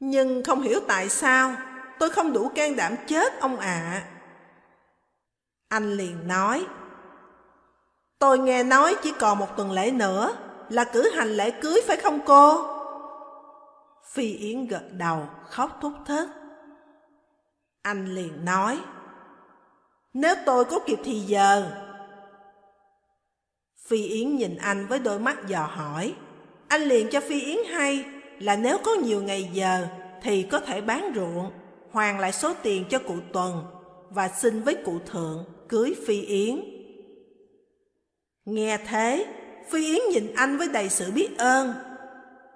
Nhưng không hiểu tại sao tôi không đủ can đảm chết ông ạ. Anh liền nói, tôi nghe nói chỉ còn một tuần lễ nữa là cử hành lễ cưới phải không cô? Phi Yến gật đầu, khóc thúc thớt. Anh liền nói, nếu tôi có kịp thì giờ. Phi Yến nhìn anh với đôi mắt dò hỏi. Anh liền cho Phi Yến hay là nếu có nhiều ngày giờ thì có thể bán ruộng, hoàn lại số tiền cho cụ Tuần và xin với cụ Thượng cưới Phi Yến. Nghe thế, Phi Yến nhìn anh với đầy sự biết ơn.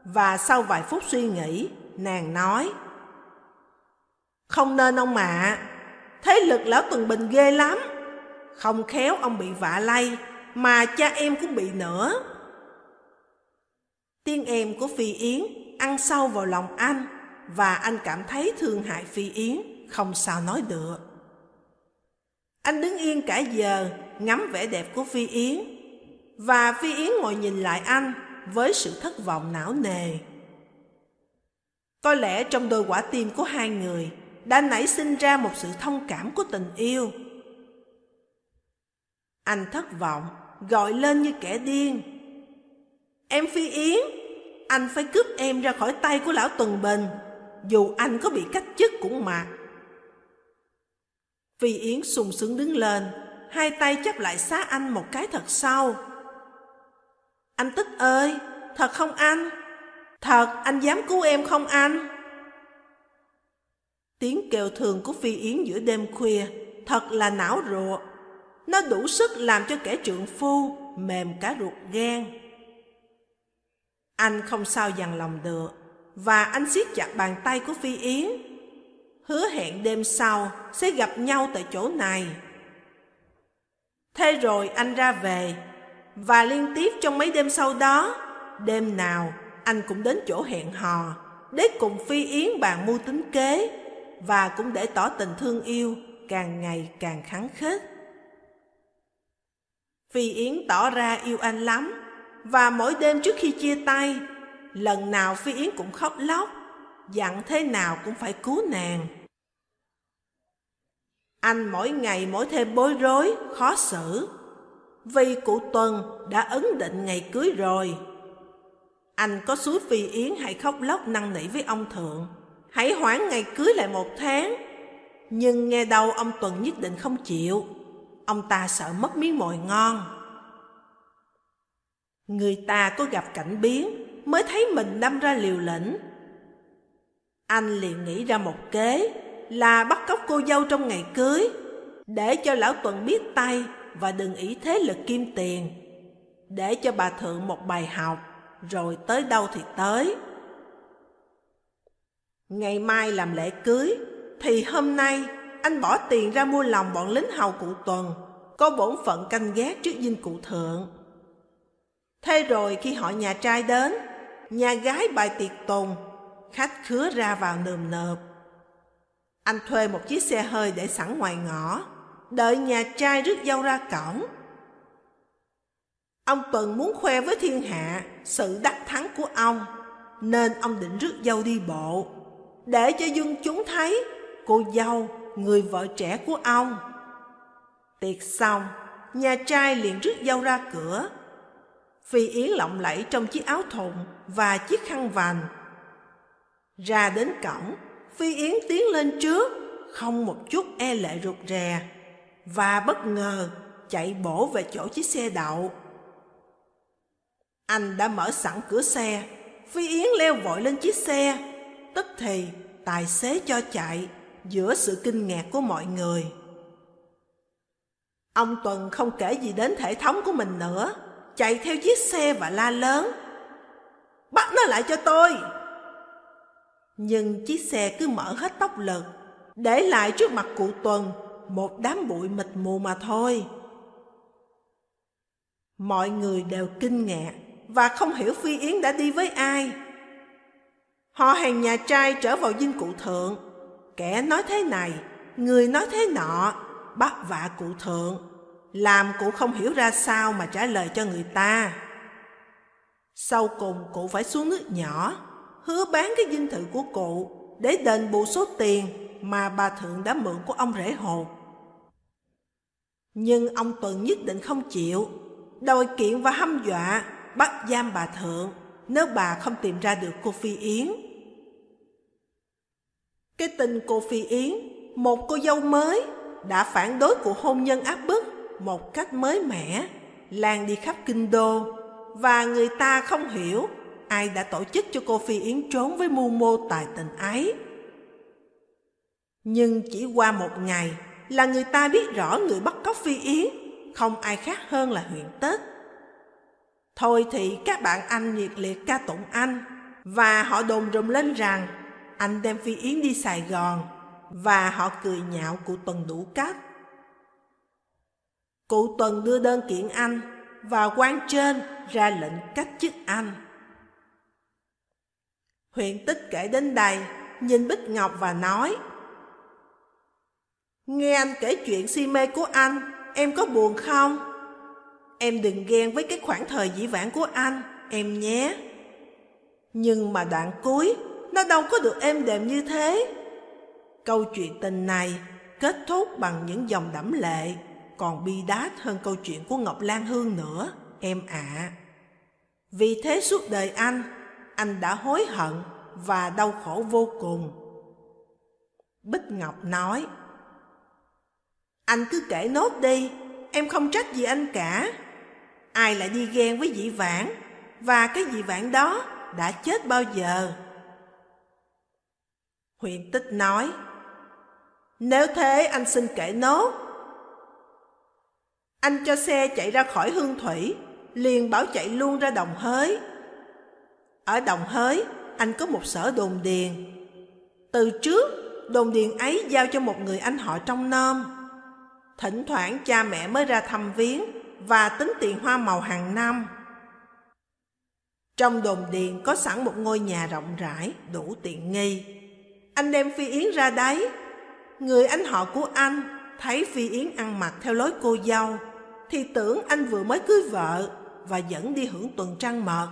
Và sau vài phút suy nghĩ, nàng nói Không nên ông ạ, thế lực lão Tuần Bình ghê lắm. Không khéo ông bị vạ lây, mà cha em cũng bị nữa. Tiên em của Phi Yến ăn sâu vào lòng anh và anh cảm thấy thương hại Phi Yến, không sao nói được. Anh đứng yên cả giờ ngắm vẻ đẹp của Phi Yến và Phi Yến ngồi nhìn lại anh với sự thất vọng não nề. Có lẽ trong đôi quả tim của hai người đã nảy sinh ra một sự thông cảm của tình yêu. Anh thất vọng, gọi lên như kẻ điên. Em Phi Yến, anh phải cướp em ra khỏi tay của lão Tuần Bình, dù anh có bị cách chức cũng mặc. Phi Yến sung sướng đứng lên, hai tay chấp lại xá anh một cái thật sâu. Anh Tích ơi, thật không anh? Thật, anh dám cứu em không anh? Tiếng kêu thường của Phi Yến giữa đêm khuya thật là não ruột. Nó đủ sức làm cho kẻ trượng phu mềm cả ruột gan. Anh không sao dằn lòng được và anh siết chặt bàn tay của Phi Yến. Hứa hẹn đêm sau sẽ gặp nhau tại chỗ này. Thế rồi anh ra về và liên tiếp trong mấy đêm sau đó, đêm nào anh cũng đến chỗ hẹn hò để cùng Phi Yến bàn mưu tính kế và cũng để tỏ tình thương yêu càng ngày càng kháng khích. Phi Yến tỏ ra yêu anh lắm và mỗi đêm trước khi chia tay, lần nào Phi Yến cũng khóc lóc, dặn thế nào cũng phải cứu nàng. Anh mỗi ngày mỗi thêm bối rối, khó xử, vì cụ Tuần đã ấn định ngày cưới rồi. Anh có suối Phi Yến hay khóc lóc năn nỉ với ông Thượng, hãy hoãn ngày cưới lại một tháng. Nhưng nghe đâu ông Tuần nhất định không chịu, ông ta sợ mất miếng mồi ngon. Người ta có gặp cảnh biến mới thấy mình đâm ra liều lĩnh. Anh liền nghĩ ra một kế là bắt cóc cô dâu trong ngày cưới để cho lão Tuần biết tay và đừng ý thế lực kim tiền để cho bà Thượng một bài học rồi tới đâu thì tới. Ngày mai làm lễ cưới thì hôm nay anh bỏ tiền ra mua lòng bọn lính hầu cụ Tuần có bổn phận canh gác trước dinh cụ Thượng. Thế rồi khi họ nhà trai đến, nhà gái bài tiệc tùng, khách khứa ra vào nườm nượp. Anh thuê một chiếc xe hơi để sẵn ngoài ngõ, đợi nhà trai rước dâu ra cổng. Ông Tuần muốn khoe với thiên hạ sự đắc thắng của ông, nên ông định rước dâu đi bộ, để cho dân chúng thấy cô dâu, người vợ trẻ của ông. Tiệc xong, nhà trai liền rước dâu ra cửa, Phi Yến lộng lẫy trong chiếc áo thụng và chiếc khăn vành. Ra đến cổng, Phi Yến tiến lên trước, không một chút e lệ rụt rè, và bất ngờ chạy bổ về chỗ chiếc xe đậu. Anh đã mở sẵn cửa xe, Phi Yến leo vội lên chiếc xe, tức thì tài xế cho chạy giữa sự kinh ngạc của mọi người. Ông Tuần không kể gì đến thể thống của mình nữa, chạy theo chiếc xe và la lớn. Bắt nó lại cho tôi! Nhưng chiếc xe cứ mở hết tốc lực, để lại trước mặt cụ Tuần một đám bụi mịt mù mà thôi. Mọi người đều kinh ngạc và không hiểu Phi Yến đã đi với ai. Họ hàng nhà trai trở vào dinh cụ thượng, kẻ nói thế này, người nói thế nọ, bắt vạ cụ thượng làm cụ không hiểu ra sao mà trả lời cho người ta. Sau cùng cụ phải xuống nước nhỏ, hứa bán cái dinh thự của cụ để đền bù số tiền mà bà Thượng đã mượn của ông rể hồ. Nhưng ông Tuần nhất định không chịu, đòi kiện và hăm dọa, bắt giam bà Thượng nếu bà không tìm ra được cô Phi Yến. Cái tình cô Phi Yến, một cô dâu mới, đã phản đối cuộc hôn nhân áp bức một cách mới mẻ, lan đi khắp kinh đô, và người ta không hiểu ai đã tổ chức cho cô Phi Yến trốn với mưu mô tài tình ấy. Nhưng chỉ qua một ngày là người ta biết rõ người bắt cóc Phi Yến, không ai khác hơn là huyện Tết. Thôi thì các bạn anh nhiệt liệt ca tụng anh, và họ đồn rùm lên rằng anh đem Phi Yến đi Sài Gòn, và họ cười nhạo cụ Tuần đủ cách. Cụ Tuần đưa đơn kiện anh, và quan trên ra lệnh cách chức anh. Huyện tích kể đến đây, nhìn Bích Ngọc và nói Nghe anh kể chuyện si mê của anh, em có buồn không? Em đừng ghen với cái khoảng thời dĩ vãng của anh, em nhé. Nhưng mà đoạn cuối, nó đâu có được êm đềm như thế. Câu chuyện tình này kết thúc bằng những dòng đẫm lệ, còn bi đát hơn câu chuyện của Ngọc Lan Hương nữa, em ạ. À. Vì thế suốt đời anh, anh đã hối hận và đau khổ vô cùng. Bích Ngọc nói, Anh cứ kể nốt đi, em không trách gì anh cả. Ai lại đi ghen với dĩ vãng, và cái dĩ vãng đó đã chết bao giờ? Huyền tích nói, Nếu thế anh xin kể nốt. Anh cho xe chạy ra khỏi hương thủy, liền bảo chạy luôn ra đồng hới. Ở đồng hới, anh có một sở đồn điền. Từ trước, đồn điền ấy giao cho một người anh họ trong nôm. Thỉnh thoảng cha mẹ mới ra thăm viếng và tính tiền hoa màu hàng năm. Trong đồn điền có sẵn một ngôi nhà rộng rãi, đủ tiện nghi. Anh đem Phi Yến ra đấy. Người anh họ của anh thấy Phi Yến ăn mặc theo lối cô dâu, thì tưởng anh vừa mới cưới vợ và dẫn đi hưởng tuần trăng mật.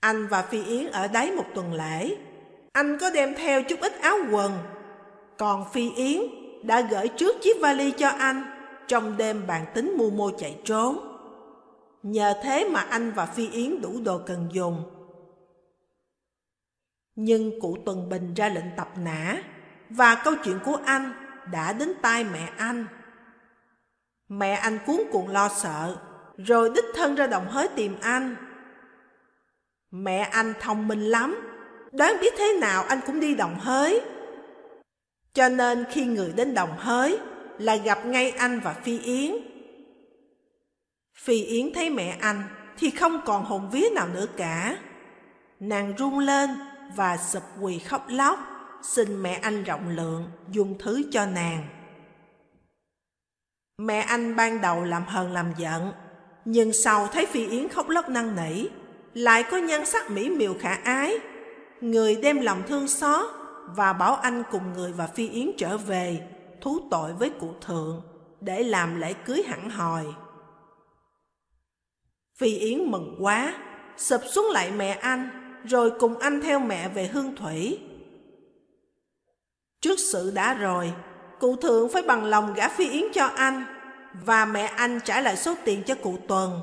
Anh và Phi Yến ở đấy một tuần lễ. Anh có đem theo chút ít áo quần. Còn Phi Yến đã gửi trước chiếc vali cho anh trong đêm bàn tính mua mô chạy trốn. Nhờ thế mà anh và Phi Yến đủ đồ cần dùng. Nhưng cụ Tuần Bình ra lệnh tập nã và câu chuyện của anh đã đến tai mẹ anh. Mẹ anh cuốn cuồng lo sợ, rồi đích thân ra đồng hới tìm anh. Mẹ anh thông minh lắm, đoán biết thế nào anh cũng đi đồng hới. Cho nên khi người đến đồng hới là gặp ngay anh và Phi Yến. Phi Yến thấy mẹ anh thì không còn hồn vía nào nữa cả. Nàng run lên và sụp quỳ khóc lóc, xin mẹ anh rộng lượng dùng thứ cho nàng. Mẹ anh ban đầu làm hờn làm giận, nhưng sau thấy Phi Yến khóc lóc năn nỉ, lại có nhan sắc mỹ miều khả ái. Người đem lòng thương xót và bảo anh cùng người và Phi Yến trở về, thú tội với cụ thượng, để làm lễ cưới hẳn hòi. Phi Yến mừng quá, sụp xuống lại mẹ anh, rồi cùng anh theo mẹ về Hương Thủy. Trước sự đã rồi, cụ thượng phải bằng lòng gả Phi Yến cho anh, và mẹ anh trả lại số tiền cho cụ Tuần.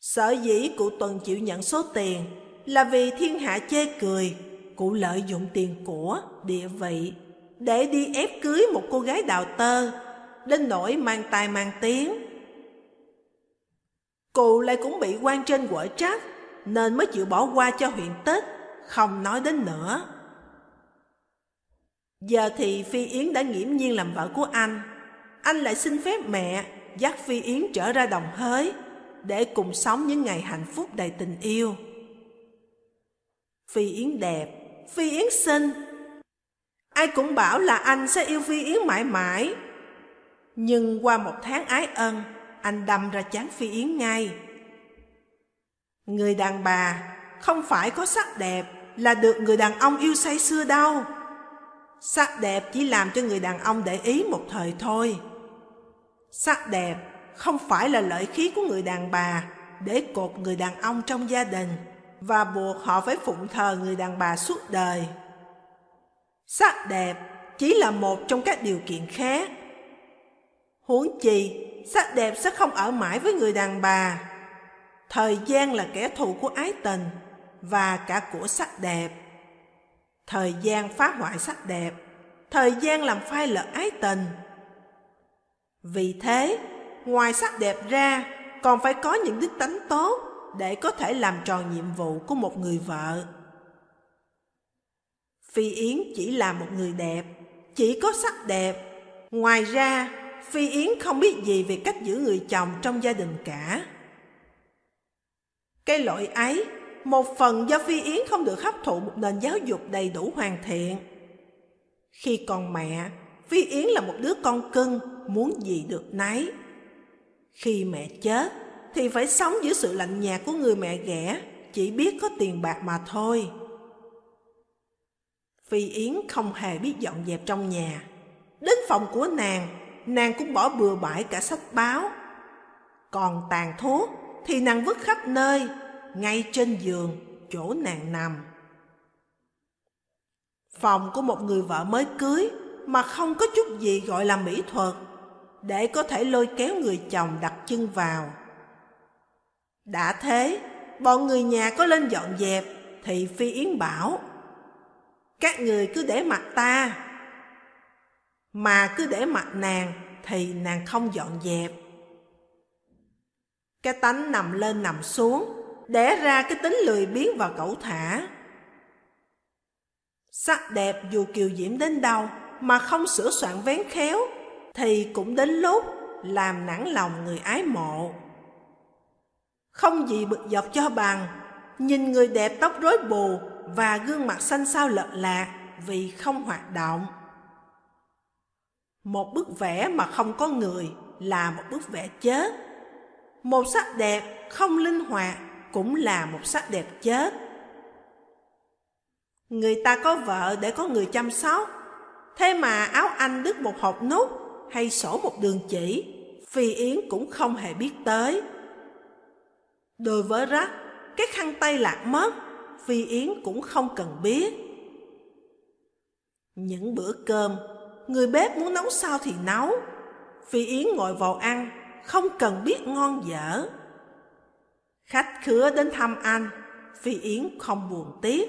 Sở dĩ cụ Tuần chịu nhận số tiền là vì thiên hạ chê cười, cụ lợi dụng tiền của, địa vị để đi ép cưới một cô gái đào tơ, đến nỗi mang tài mang tiếng. Cụ lại cũng bị quan trên quở trách, nên mới chịu bỏ qua cho huyện Tết, không nói đến nữa. Giờ thì Phi Yến đã nghiễm nhiên làm vợ của anh, anh lại xin phép mẹ dắt Phi Yến trở ra đồng hới để cùng sống những ngày hạnh phúc đầy tình yêu. Phi Yến đẹp, Phi Yến xinh. Ai cũng bảo là anh sẽ yêu Phi Yến mãi mãi. Nhưng qua một tháng ái ân, anh đâm ra chán Phi Yến ngay. Người đàn bà không phải có sắc đẹp là được người đàn ông yêu say xưa đâu. Sắc đẹp chỉ làm cho người đàn ông để ý một thời thôi. Sắc đẹp không phải là lợi khí của người đàn bà để cột người đàn ông trong gia đình, và buộc họ phải phụng thờ người đàn bà suốt đời. Sắc đẹp chỉ là một trong các điều kiện khác. Huống chi, sắc đẹp sẽ không ở mãi với người đàn bà. Thời gian là kẻ thù của ái tình và cả của sắc đẹp. Thời gian phá hoại sắc đẹp, thời gian làm phai lỡ ái tình. Vì thế, ngoài sắc đẹp ra, còn phải có những đức tánh tốt để có thể làm tròn nhiệm vụ của một người vợ. Phi Yến chỉ là một người đẹp, chỉ có sắc đẹp. Ngoài ra, Phi Yến không biết gì về cách giữ người chồng trong gia đình cả. Cái lỗi ấy, một phần do Phi Yến không được hấp thụ một nền giáo dục đầy đủ hoàn thiện. Khi còn mẹ, Phi Yến là một đứa con cưng, muốn gì được nấy. Khi mẹ chết, thì phải sống dưới sự lạnh nhạt của người mẹ ghẻ, chỉ biết có tiền bạc mà thôi. Phi Yến không hề biết dọn dẹp trong nhà. Đến phòng của nàng, nàng cũng bỏ bừa bãi cả sách báo. Còn tàn thuốc thì nàng vứt khắp nơi, ngay trên giường, chỗ nàng nằm. Phòng của một người vợ mới cưới mà không có chút gì gọi là mỹ thuật để có thể lôi kéo người chồng đặt chân vào. Đã thế, bọn người nhà có lên dọn dẹp thì Phi Yến bảo Các người cứ để mặt ta Mà cứ để mặt nàng thì nàng không dọn dẹp Cái tánh nằm lên nằm xuống Đẻ ra cái tính lười biếng và cẩu thả. Sắc đẹp dù kiều diễm đến đâu Mà không sửa soạn vén khéo, Thì cũng đến lúc làm nản lòng người ái mộ. Không gì bực dọc cho bằng, Nhìn người đẹp tóc rối bù Và gương mặt xanh xao lợt lạc Vì không hoạt động. Một bức vẽ mà không có người Là một bức vẽ chết. Một sắc đẹp không linh hoạt cũng là một sắc đẹp chết Người ta có vợ để có người chăm sóc Thế mà áo anh đứt một hộp nút Hay sổ một đường chỉ Phi Yến cũng không hề biết tới Đối với rắc, cái khăn tay lạc mất, Phi Yến cũng không cần biết. Những bữa cơm, người bếp muốn nấu sao thì nấu. Phi Yến ngồi vào ăn, không cần biết ngon dở. Khách khứa đến thăm anh, Phi Yến không buồn tiếc.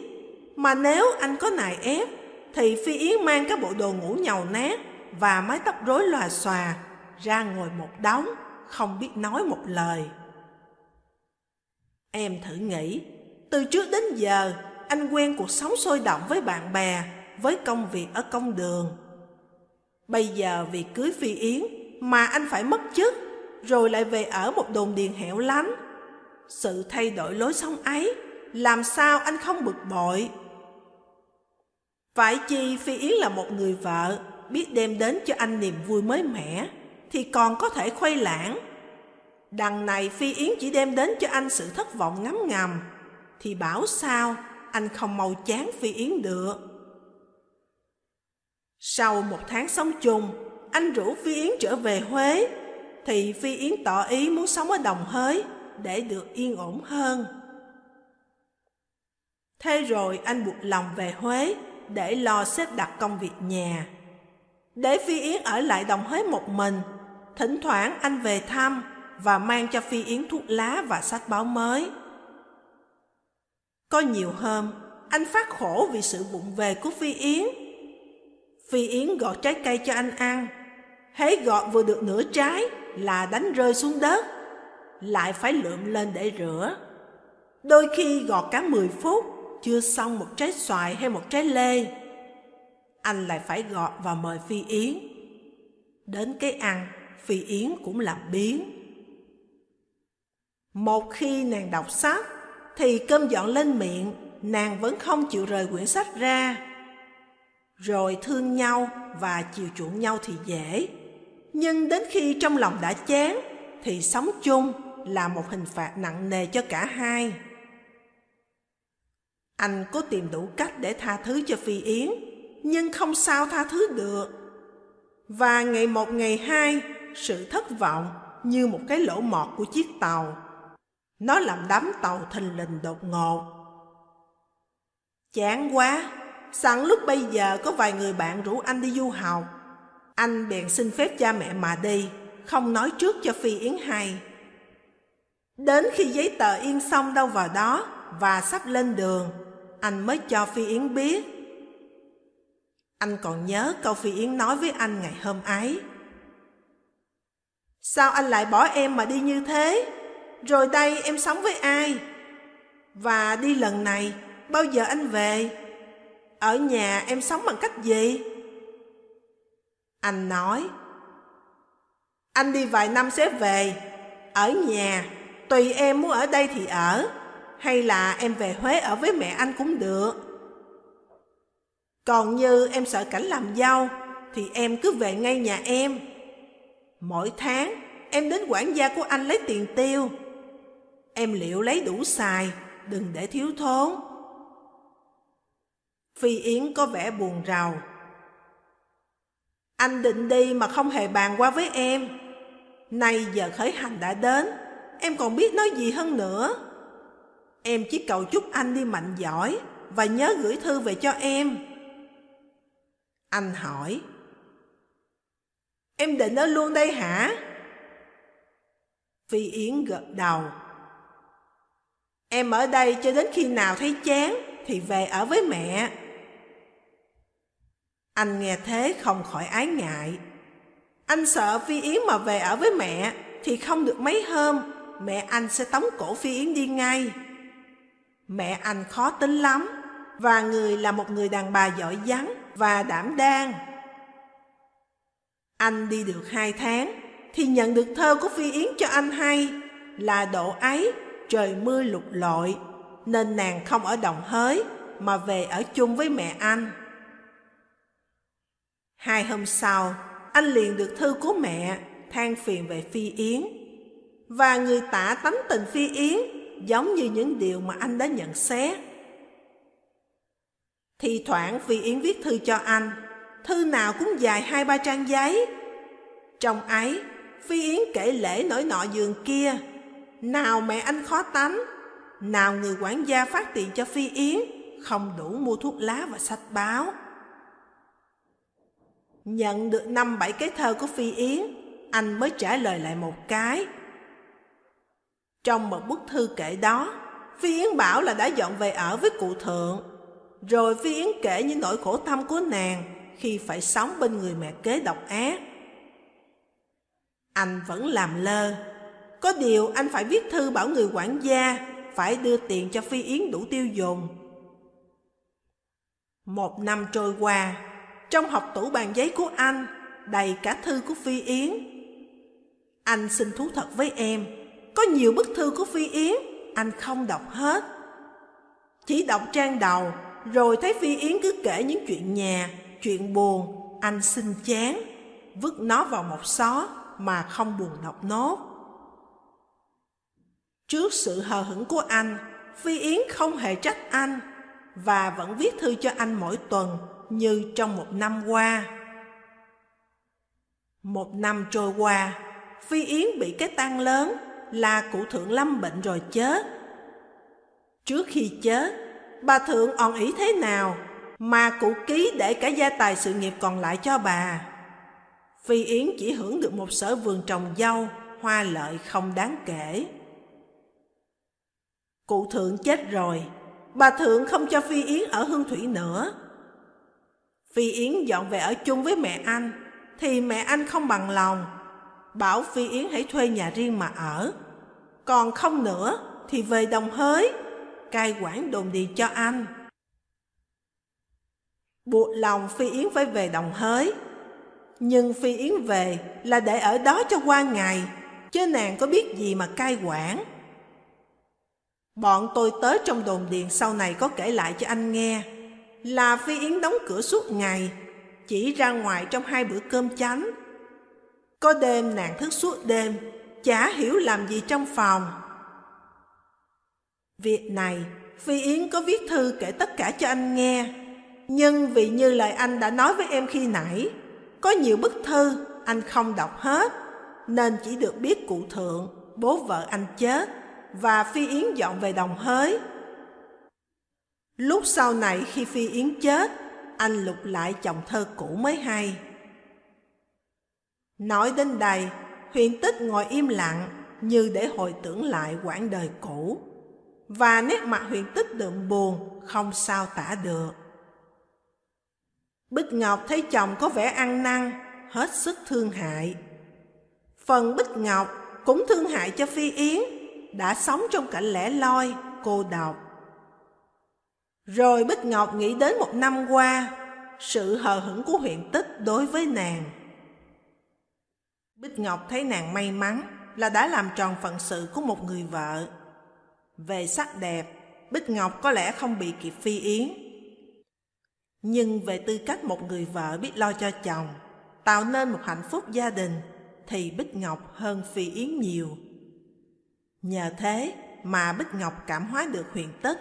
Mà nếu anh có nài ép, thì Phi Yến mang cái bộ đồ ngủ nhầu nát và mái tóc rối lòa xòa ra ngồi một đống, không biết nói một lời. Em thử nghĩ, từ trước đến giờ anh quen cuộc sống sôi động với bạn bè, với công việc ở công đường. Bây giờ vì cưới Phi Yến mà anh phải mất chức, rồi lại về ở một đồn điền hẻo lánh. Sự thay đổi lối sống ấy, làm sao anh không bực bội? Phải chi Phi Yến là một người vợ, biết đem đến cho anh niềm vui mới mẻ, thì còn có thể khuây lãng. Đằng này Phi Yến chỉ đem đến cho anh sự thất vọng ngấm ngầm Thì bảo sao anh không mau chán Phi Yến được? Sau một tháng sống chung Anh rủ Phi Yến trở về Huế Thì Phi Yến tỏ ý muốn sống ở Đồng Hới. Để được yên ổn hơn Thế rồi anh buộc lòng về Huế Để lo xếp đặt công việc nhà Để Phi Yến ở lại Đồng Hới một mình Thỉnh thoảng anh về thăm và mang cho Phi Yến thuốc lá và sách báo mới. Có nhiều hôm, anh phát khổ vì sự bụng về của Phi Yến. Phi Yến gọt trái cây cho anh ăn. Hễ gọt vừa được nửa trái là đánh rơi xuống đất, lại phải lượm lên để rửa. Đôi khi gọt cả 10 phút, chưa xong một trái xoài hay một trái lê. Anh lại phải gọt và mời Phi Yến. Đến cái ăn, Phi Yến cũng làm biến. Một khi nàng đọc sách, thì cơm dọn lên miệng, nàng vẫn không chịu rời quyển sách ra. Rồi thương nhau và chiều chuộng nhau thì dễ. Nhưng đến khi trong lòng đã chán, thì sống chung là một hình phạt nặng nề cho cả hai. Anh có tìm đủ cách để tha thứ cho Phi Yến, nhưng không sao tha thứ được. Và ngày một ngày hai, sự thất vọng như một cái lỗ mọt của chiếc tàu nó làm đám tàu thình lình đột ngột, Chán quá, sẵn lúc bây giờ có vài người bạn rủ anh đi du học. Anh bèn xin phép cha mẹ mà đi, không nói trước cho Phi Yến hay. Đến khi giấy tờ yên xong đâu vào đó và sắp lên đường, anh mới cho Phi Yến biết. Anh còn nhớ câu Phi Yến nói với anh ngày hôm ấy. Sao anh lại bỏ em mà đi như thế? Rồi đây em sống với ai? Và đi lần này, bao giờ anh về? Ở nhà em sống bằng cách gì? Anh nói, anh đi vài năm sẽ về, ở nhà, tùy em muốn ở đây thì ở, hay là em về Huế ở với mẹ anh cũng được. Còn như em sợ cảnh làm dâu, thì em cứ về ngay nhà em. Mỗi tháng, em đến quản gia của anh lấy tiền tiêu. Em liệu lấy đủ xài, đừng để thiếu thốn. Phi Yến có vẻ buồn rầu. Anh định đi mà không hề bàn qua với em. Nay giờ khởi hành đã đến, em còn biết nói gì hơn nữa. Em chỉ cầu chúc anh đi mạnh giỏi và nhớ gửi thư về cho em. Anh hỏi. Em định ở luôn đây hả? Phi Yến gật đầu. Em ở đây cho đến khi nào thấy chán thì về ở với mẹ. Anh nghe thế không khỏi ái ngại. Anh sợ Phi Yến mà về ở với mẹ thì không được mấy hôm, mẹ anh sẽ tống cổ Phi Yến đi ngay. Mẹ anh khó tính lắm, và người là một người đàn bà giỏi vắng và đảm đang. Anh đi được hai tháng, thì nhận được thơ của Phi Yến cho anh hay là độ ấy trời mưa lục lội, nên nàng không ở đồng hới mà về ở chung với mẹ anh. Hai hôm sau, anh liền được thư của mẹ than phiền về Phi Yến. Và người tả tánh tình Phi Yến giống như những điều mà anh đã nhận xét. Thì thoảng Phi Yến viết thư cho anh, thư nào cũng dài hai ba trang giấy. Trong ấy, Phi Yến kể lễ nỗi nọ giường kia, nào mẹ anh khó tánh, nào người quản gia phát tiền cho Phi Yến, không đủ mua thuốc lá và sách báo. Nhận được năm bảy cái thơ của Phi Yến, anh mới trả lời lại một cái. Trong một bức thư kể đó, Phi Yến bảo là đã dọn về ở với cụ thượng. Rồi Phi Yến kể những nỗi khổ tâm của nàng khi phải sống bên người mẹ kế độc ác. Anh vẫn làm lơ. Có điều anh phải viết thư bảo người quản gia phải đưa tiền cho Phi Yến đủ tiêu dùng. Một năm trôi qua, trong học tủ bàn giấy của anh đầy cả thư của Phi Yến. Anh xin thú thật với em, có nhiều bức thư của Phi Yến anh không đọc hết. Chỉ đọc trang đầu, rồi thấy Phi Yến cứ kể những chuyện nhà, chuyện buồn, anh xin chán, vứt nó vào một xó mà không buồn đọc nốt. Trước sự hờ hững của anh, Phi Yến không hề trách anh và vẫn viết thư cho anh mỗi tuần như trong một năm qua. Một năm trôi qua, Phi Yến bị cái tan lớn là cụ thượng lâm bệnh rồi chết. Trước khi chết, bà thượng òn ý thế nào mà cụ ký để cả gia tài sự nghiệp còn lại cho bà. Phi Yến chỉ hưởng được một sở vườn trồng dâu, hoa lợi không đáng kể. Cụ thượng chết rồi, bà thượng không cho Phi Yến ở Hương Thủy nữa. Phi Yến dọn về ở chung với mẹ anh, thì mẹ anh không bằng lòng, bảo Phi Yến hãy thuê nhà riêng mà ở. Còn không nữa thì về đồng hới, cai quản đồn điền cho anh. Buộc lòng Phi Yến phải về đồng hới, nhưng Phi Yến về là để ở đó cho qua ngày, chứ nàng có biết gì mà cai quản. Bọn tôi tới trong đồn điền sau này có kể lại cho anh nghe là Phi Yến đóng cửa suốt ngày, chỉ ra ngoài trong hai bữa cơm chánh. Có đêm nàng thức suốt đêm, chả hiểu làm gì trong phòng. Việc này, Phi Yến có viết thư kể tất cả cho anh nghe, nhưng vì như lời anh đã nói với em khi nãy, có nhiều bức thư anh không đọc hết, nên chỉ được biết cụ thượng, bố vợ anh chết, và Phi Yến dọn về đồng hới. Lúc sau này khi Phi Yến chết, anh lục lại chồng thơ cũ mới hay. Nói đến đây, huyền tích ngồi im lặng như để hồi tưởng lại quãng đời cũ. Và nét mặt huyền tích đượm buồn, không sao tả được. Bích Ngọc thấy chồng có vẻ ăn năn, hết sức thương hại. Phần Bích Ngọc cũng thương hại cho Phi Yến, đã sống trong cảnh lẻ loi, cô độc. Rồi Bích Ngọc nghĩ đến một năm qua, sự hờ hững của huyện tích đối với nàng. Bích Ngọc thấy nàng may mắn là đã làm tròn phận sự của một người vợ. Về sắc đẹp, Bích Ngọc có lẽ không bị kịp Phi Yến. Nhưng về tư cách một người vợ biết lo cho chồng, tạo nên một hạnh phúc gia đình, thì Bích Ngọc hơn Phi Yến nhiều. Nhờ thế mà Bích Ngọc cảm hóa được huyền tích.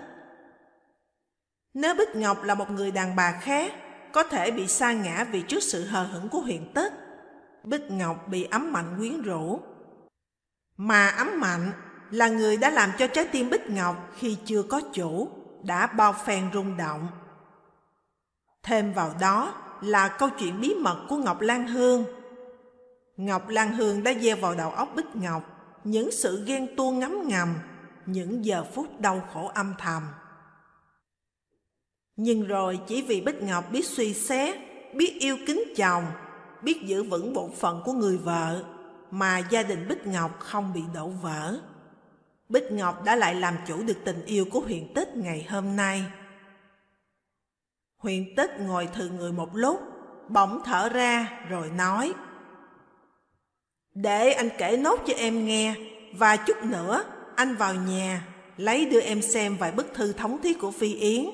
Nếu Bích Ngọc là một người đàn bà khác, có thể bị sa ngã vì trước sự hờ hững của huyền tích. Bích Ngọc bị ấm mạnh quyến rũ. Mà ấm mạnh là người đã làm cho trái tim Bích Ngọc khi chưa có chủ, đã bao phen rung động. Thêm vào đó là câu chuyện bí mật của Ngọc Lan Hương. Ngọc Lan Hương đã gieo vào đầu óc Bích Ngọc những sự ghen tuông ngấm ngầm, những giờ phút đau khổ âm thầm. Nhưng rồi chỉ vì Bích Ngọc biết suy xét, biết yêu kính chồng, biết giữ vững bổn phận của người vợ, mà gia đình Bích Ngọc không bị đổ vỡ. Bích Ngọc đã lại làm chủ được tình yêu của huyền tích ngày hôm nay. Huyền tích ngồi thừ người một lúc, bỗng thở ra rồi nói Để anh kể nốt cho em nghe, và chút nữa anh vào nhà lấy đưa em xem vài bức thư thống thiết của Phi Yến.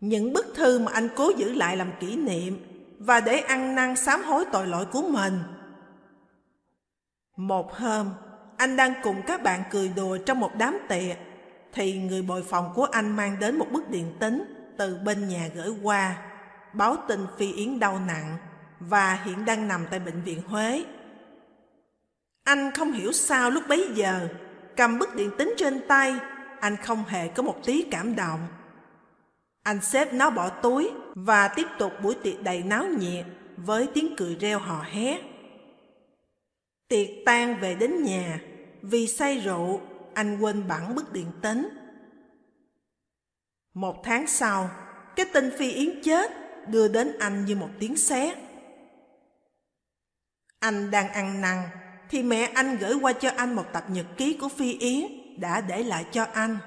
Những bức thư mà anh cố giữ lại làm kỷ niệm và để ăn năn sám hối tội lỗi của mình. Một hôm, anh đang cùng các bạn cười đùa trong một đám tiệc, thì người bồi phòng của anh mang đến một bức điện tín từ bên nhà gửi qua, báo tin Phi Yến đau nặng và hiện đang nằm tại bệnh viện Huế. Anh không hiểu sao lúc bấy giờ, cầm bức điện tín trên tay, anh không hề có một tí cảm động. Anh xếp nó bỏ túi và tiếp tục buổi tiệc đầy náo nhiệt với tiếng cười reo hò hét. Tiệc tan về đến nhà, vì say rượu, anh quên bản bức điện tín. Một tháng sau, cái tin Phi Yến chết đưa đến anh như một tiếng sét. Anh đang ăn năn thì mẹ anh gửi qua cho anh một tập nhật ký của Phi Yến đã để lại cho anh.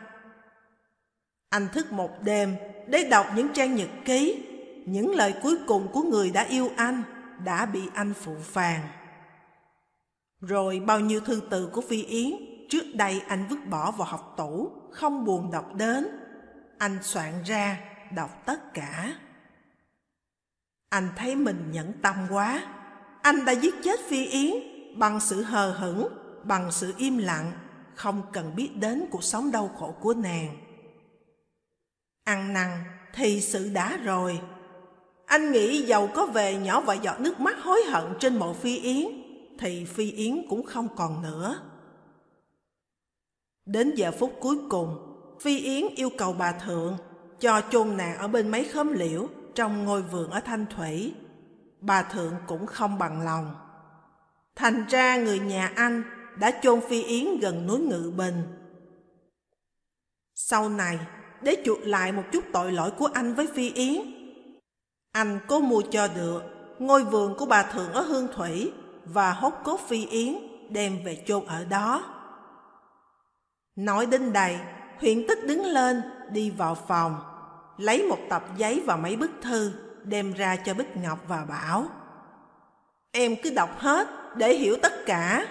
Anh thức một đêm để đọc những trang nhật ký, những lời cuối cùng của người đã yêu anh, đã bị anh phụ phàng. Rồi bao nhiêu thư từ của Phi Yến trước đây anh vứt bỏ vào học tủ, không buồn đọc đến. Anh soạn ra, đọc tất cả. Anh thấy mình nhẫn tâm quá. Anh đã giết chết Phi Yến bằng sự hờ hững, bằng sự im lặng, không cần biết đến cuộc sống đau khổ của nàng. Ăn năn thì sự đã rồi. Anh nghĩ dầu có về nhỏ vài giọt nước mắt hối hận trên mộ Phi Yến, thì Phi Yến cũng không còn nữa. Đến giờ phút cuối cùng, Phi Yến yêu cầu bà Thượng cho chôn nàng ở bên mấy khóm liễu trong ngôi vườn ở Thanh Thủy. Bà Thượng cũng không bằng lòng. Thành ra người nhà anh đã chôn Phi Yến gần núi Ngự Bình. Sau này, để chuộc lại một chút tội lỗi của anh với Phi Yến, anh cố mua cho được ngôi vườn của bà Thượng ở Hương Thủy và hốt cốt Phi Yến đem về chôn ở đó. Nói đến đây, huyện tích đứng lên, đi vào phòng, lấy một tập giấy và mấy bức thư, đem ra cho Bích Ngọc và bảo. Em cứ đọc hết, để hiểu tất cả.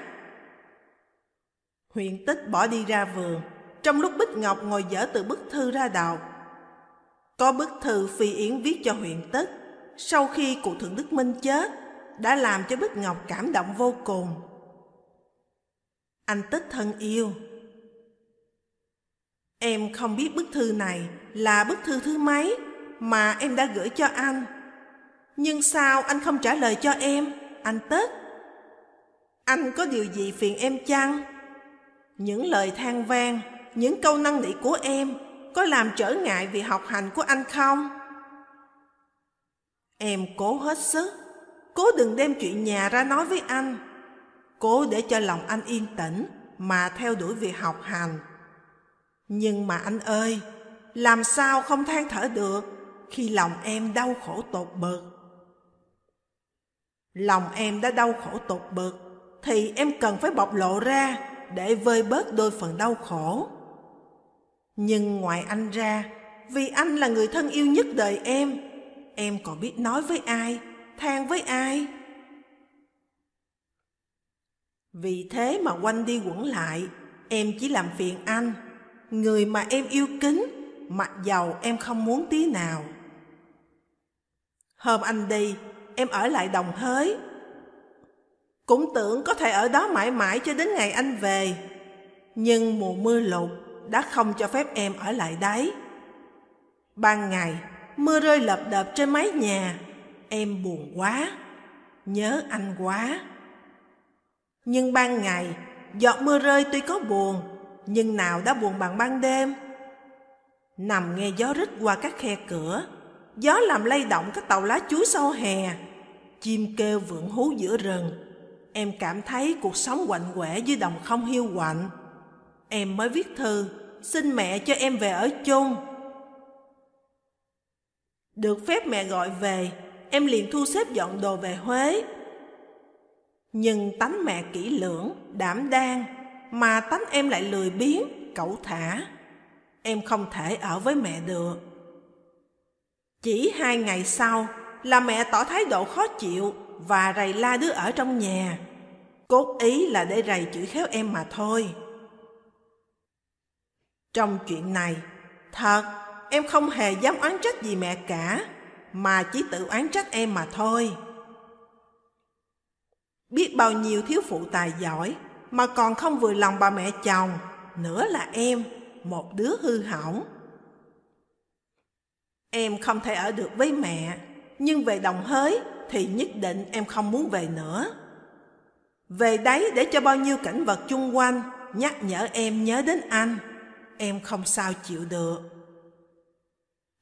Huyện tích bỏ đi ra vườn, trong lúc Bích Ngọc ngồi dở từ bức thư ra đọc. Có bức thư Phi Yến viết cho huyện tích, sau khi cụ Thượng Đức Minh chết, đã làm cho Bích Ngọc cảm động vô cùng. Anh tích thân yêu. Em không biết bức thư này là bức thư thứ mấy mà em đã gửi cho anh. Nhưng sao anh không trả lời cho em, anh tết Anh có điều gì phiền em chăng? Những lời than vang, những câu năng nỉ của em, có làm trở ngại việc học hành của anh không? Em cố hết sức, cố đừng đem chuyện nhà ra nói với anh. Cố để cho lòng anh yên tĩnh mà theo đuổi việc học hành. Nhưng mà anh ơi, làm sao không than thở được khi lòng em đau khổ tột bực. Lòng em đã đau khổ tột bực thì em cần phải bộc lộ ra để vơi bớt đôi phần đau khổ. Nhưng ngoài anh ra, vì anh là người thân yêu nhất đời em, em còn biết nói với ai, than với ai? Vì thế mà quanh đi quẩn lại, em chỉ làm phiền anh, người mà em yêu kính, mặc dầu em không muốn tí nào. Hôm anh đi, em ở lại đồng hới. Cũng tưởng có thể ở đó mãi mãi cho đến ngày anh về. Nhưng mùa mưa lụt đã không cho phép em ở lại đấy. Ban ngày, mưa rơi lập đập trên mái nhà. Em buồn quá, nhớ anh quá. Nhưng ban ngày, giọt mưa rơi tuy có buồn, nhưng nào đã buồn bằng ban đêm. Nằm nghe gió rít qua các khe cửa, Gió làm lay động các tàu lá chuối sau hè Chim kêu vượng hú giữa rừng Em cảm thấy cuộc sống quạnh quẻ dưới đồng không hiu quạnh Em mới viết thư Xin mẹ cho em về ở chung Được phép mẹ gọi về Em liền thu xếp dọn đồ về Huế Nhưng tánh mẹ kỹ lưỡng, đảm đang Mà tánh em lại lười biếng, cẩu thả Em không thể ở với mẹ được chỉ hai ngày sau là mẹ tỏ thái độ khó chịu và rầy la đứa ở trong nhà. Cốt ý là để rầy chửi khéo em mà thôi. Trong chuyện này, thật, em không hề dám oán trách gì mẹ cả, mà chỉ tự oán trách em mà thôi. Biết bao nhiêu thiếu phụ tài giỏi mà còn không vừa lòng bà mẹ chồng, nữa là em, một đứa hư hỏng. Em không thể ở được với mẹ, nhưng về đồng hới thì nhất định em không muốn về nữa. Về đấy để cho bao nhiêu cảnh vật chung quanh nhắc nhở em nhớ đến anh, em không sao chịu được.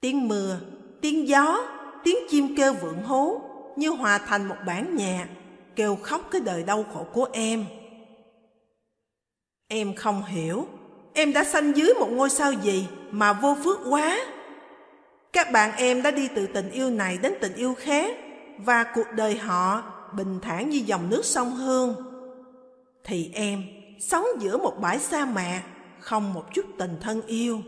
Tiếng mưa, tiếng gió, tiếng chim kêu vượng hú như hòa thành một bản nhạc kêu khóc cái đời đau khổ của em. Em không hiểu, em đã sanh dưới một ngôi sao gì mà vô phước quá. Các bạn em đã đi từ tình yêu này đến tình yêu khác và cuộc đời họ bình thản như dòng nước sông Hương. Thì em sống giữa một bãi sa mạc, không một chút tình thân yêu.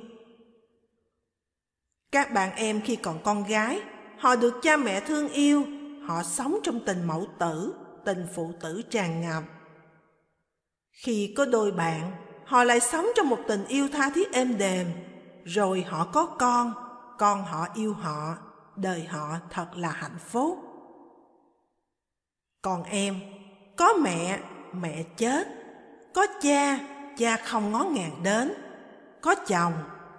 Các bạn em khi còn con gái, họ được cha mẹ thương yêu, họ sống trong tình mẫu tử, tình phụ tử tràn ngập. Khi có đôi bạn, họ lại sống trong một tình yêu tha thiết êm đềm, rồi họ có con, con họ yêu họ, đời họ thật là hạnh phúc. Còn em, có mẹ, mẹ chết, có cha, cha không ngó ngàng đến, có chồng,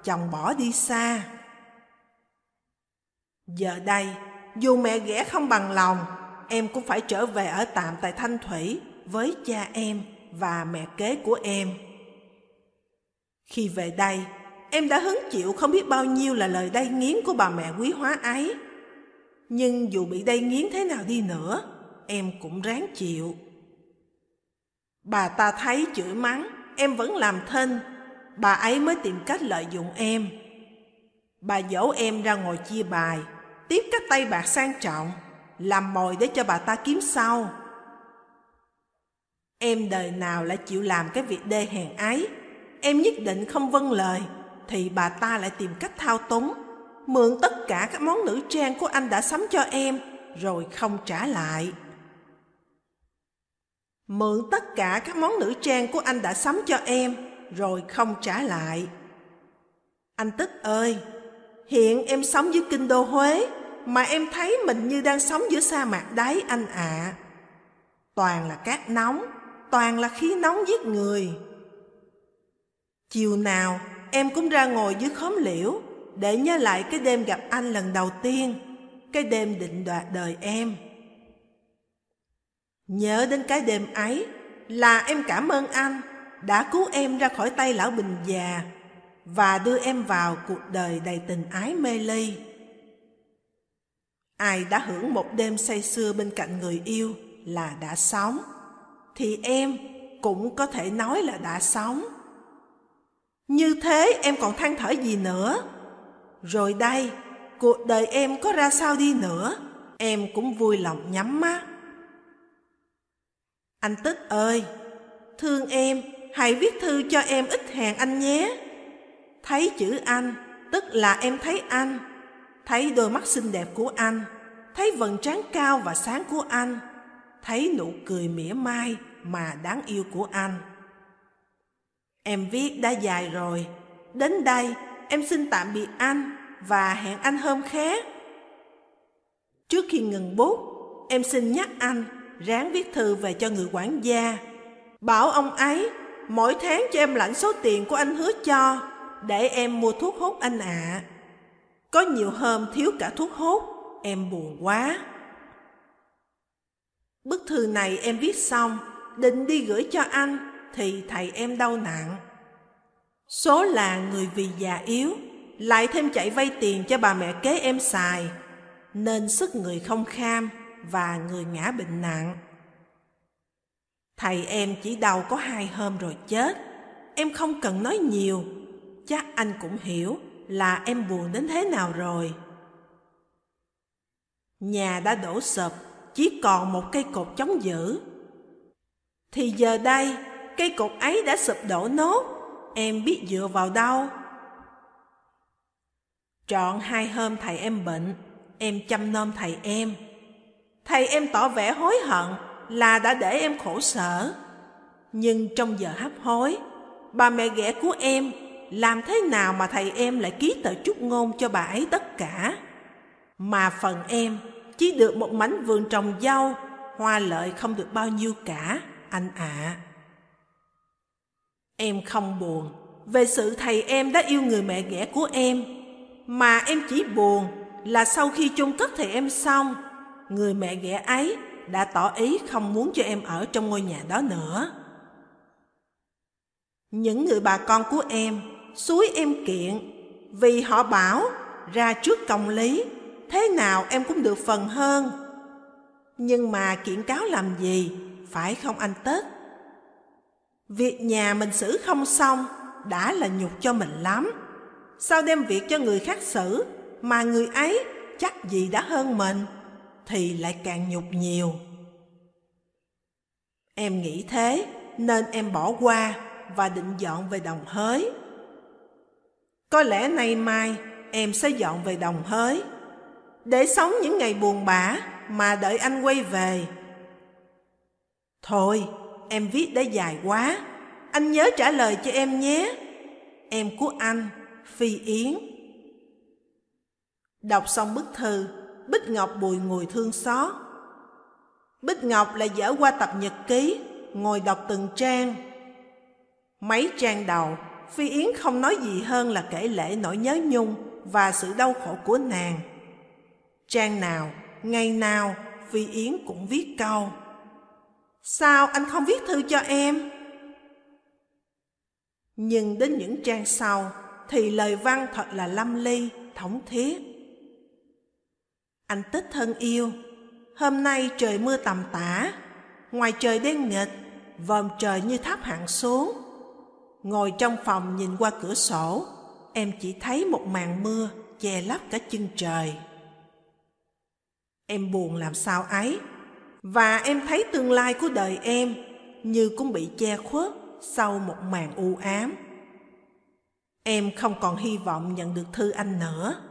chồng bỏ đi xa. Giờ đây, dù mẹ ghẻ không bằng lòng, em cũng phải trở về ở tạm tại Thanh Thủy với cha em và mẹ kế của em. Khi về đây, Em đã hứng chịu không biết bao nhiêu là lời đay nghiến của bà mẹ quý hóa ấy. Nhưng dù bị đay nghiến thế nào đi nữa, em cũng ráng chịu. Bà ta thấy chửi mắng, em vẫn làm thân, bà ấy mới tìm cách lợi dụng em. Bà dỗ em ra ngồi chia bài, tiếp các tay bạc sang trọng, làm mồi để cho bà ta kiếm sau. Em đời nào lại chịu làm cái việc đê hèn ấy, em nhất định không vâng lời thì bà ta lại tìm cách thao túng, mượn tất cả các món nữ trang của anh đã sắm cho em, rồi không trả lại. Mượn tất cả các món nữ trang của anh đã sắm cho em, rồi không trả lại. Anh Tích ơi, hiện em sống dưới kinh đô Huế, mà em thấy mình như đang sống giữa sa mạc đáy anh ạ. À. Toàn là cát nóng, toàn là khí nóng giết người. Chiều nào em cũng ra ngồi dưới khóm liễu để nhớ lại cái đêm gặp anh lần đầu tiên, cái đêm định đoạt đời em. Nhớ đến cái đêm ấy là em cảm ơn anh đã cứu em ra khỏi tay lão Bình già, và đưa em vào cuộc đời đầy tình ái mê ly. Ai đã hưởng một đêm say sưa bên cạnh người yêu là đã sống, thì em cũng có thể nói là đã sống. Như thế em còn than thở gì nữa? Rồi đây, cuộc đời em có ra sao đi nữa, em cũng vui lòng nhắm mắt. Anh tức ơi, thương em, hãy viết thư cho em ít hẹn anh nhé. Thấy chữ anh, tức là em thấy anh. Thấy đôi mắt xinh đẹp của anh, thấy vầng trán cao và sáng của anh, thấy nụ cười mỉa mai mà đáng yêu của anh. Em viết đã dài rồi, đến đây em xin tạm biệt anh và hẹn anh hôm khác. Trước khi ngừng bút, em xin nhắc anh ráng viết thư về cho người quản gia. Bảo ông ấy mỗi tháng cho em lãnh số tiền của anh hứa cho để em mua thuốc hút anh ạ. À. Có nhiều hôm thiếu cả thuốc hút, em buồn quá. Bức thư này em viết xong, định đi gửi cho anh thì thầy em đau nặng. Số là người vì già yếu, lại thêm chạy vay tiền cho bà mẹ kế em xài, nên sức người không kham và người ngã bệnh nặng. Thầy em chỉ đau có hai hôm rồi chết, em không cần nói nhiều, chắc anh cũng hiểu là em buồn đến thế nào rồi. Nhà đã đổ sập, chỉ còn một cây cột chống giữ. Thì giờ đây, cây cột ấy đã sụp đổ nốt, em biết dựa vào đâu? Trọn hai hôm thầy em bệnh, em chăm nom thầy em. Thầy em tỏ vẻ hối hận là đã để em khổ sở. Nhưng trong giờ hấp hối, bà mẹ ghẻ của em làm thế nào mà thầy em lại ký tờ chúc ngôn cho bà ấy tất cả? Mà phần em chỉ được một mảnh vườn trồng dâu, hoa lợi không được bao nhiêu cả, anh ạ. À. Em không buồn về sự thầy em đã yêu người mẹ ghẻ của em, mà em chỉ buồn là sau khi chôn cất thầy em xong, người mẹ ghẻ ấy đã tỏ ý không muốn cho em ở trong ngôi nhà đó nữa. Những người bà con của em suối em kiện vì họ bảo ra trước công lý thế nào em cũng được phần hơn. Nhưng mà kiện cáo làm gì, phải không anh Tết? Việc nhà mình xử không xong đã là nhục cho mình lắm. Sao đem việc cho người khác xử mà người ấy chắc gì đã hơn mình thì lại càng nhục nhiều. Em nghĩ thế nên em bỏ qua và định dọn về đồng hới. Có lẽ nay mai em sẽ dọn về đồng hới để sống những ngày buồn bã mà đợi anh quay về. Thôi, em viết đã dài quá, anh nhớ trả lời cho em nhé. Em của anh, Phi Yến. Đọc xong bức thư, Bích Ngọc bùi ngùi thương xót. Bích Ngọc lại dở qua tập nhật ký, ngồi đọc từng trang. Mấy trang đầu, Phi Yến không nói gì hơn là kể lễ nỗi nhớ nhung và sự đau khổ của nàng. Trang nào, ngày nào, Phi Yến cũng viết câu. Sao anh không viết thư cho em? Nhưng đến những trang sau thì lời văn thật là lâm ly, thống thiết. Anh tích thân yêu, hôm nay trời mưa tầm tã, ngoài trời đen nghịch, vòm trời như tháp hạng xuống. Ngồi trong phòng nhìn qua cửa sổ, em chỉ thấy một màn mưa che lấp cả chân trời. Em buồn làm sao ấy, và em thấy tương lai của đời em như cũng bị che khuất sau một màn u ám. Em không còn hy vọng nhận được thư anh nữa.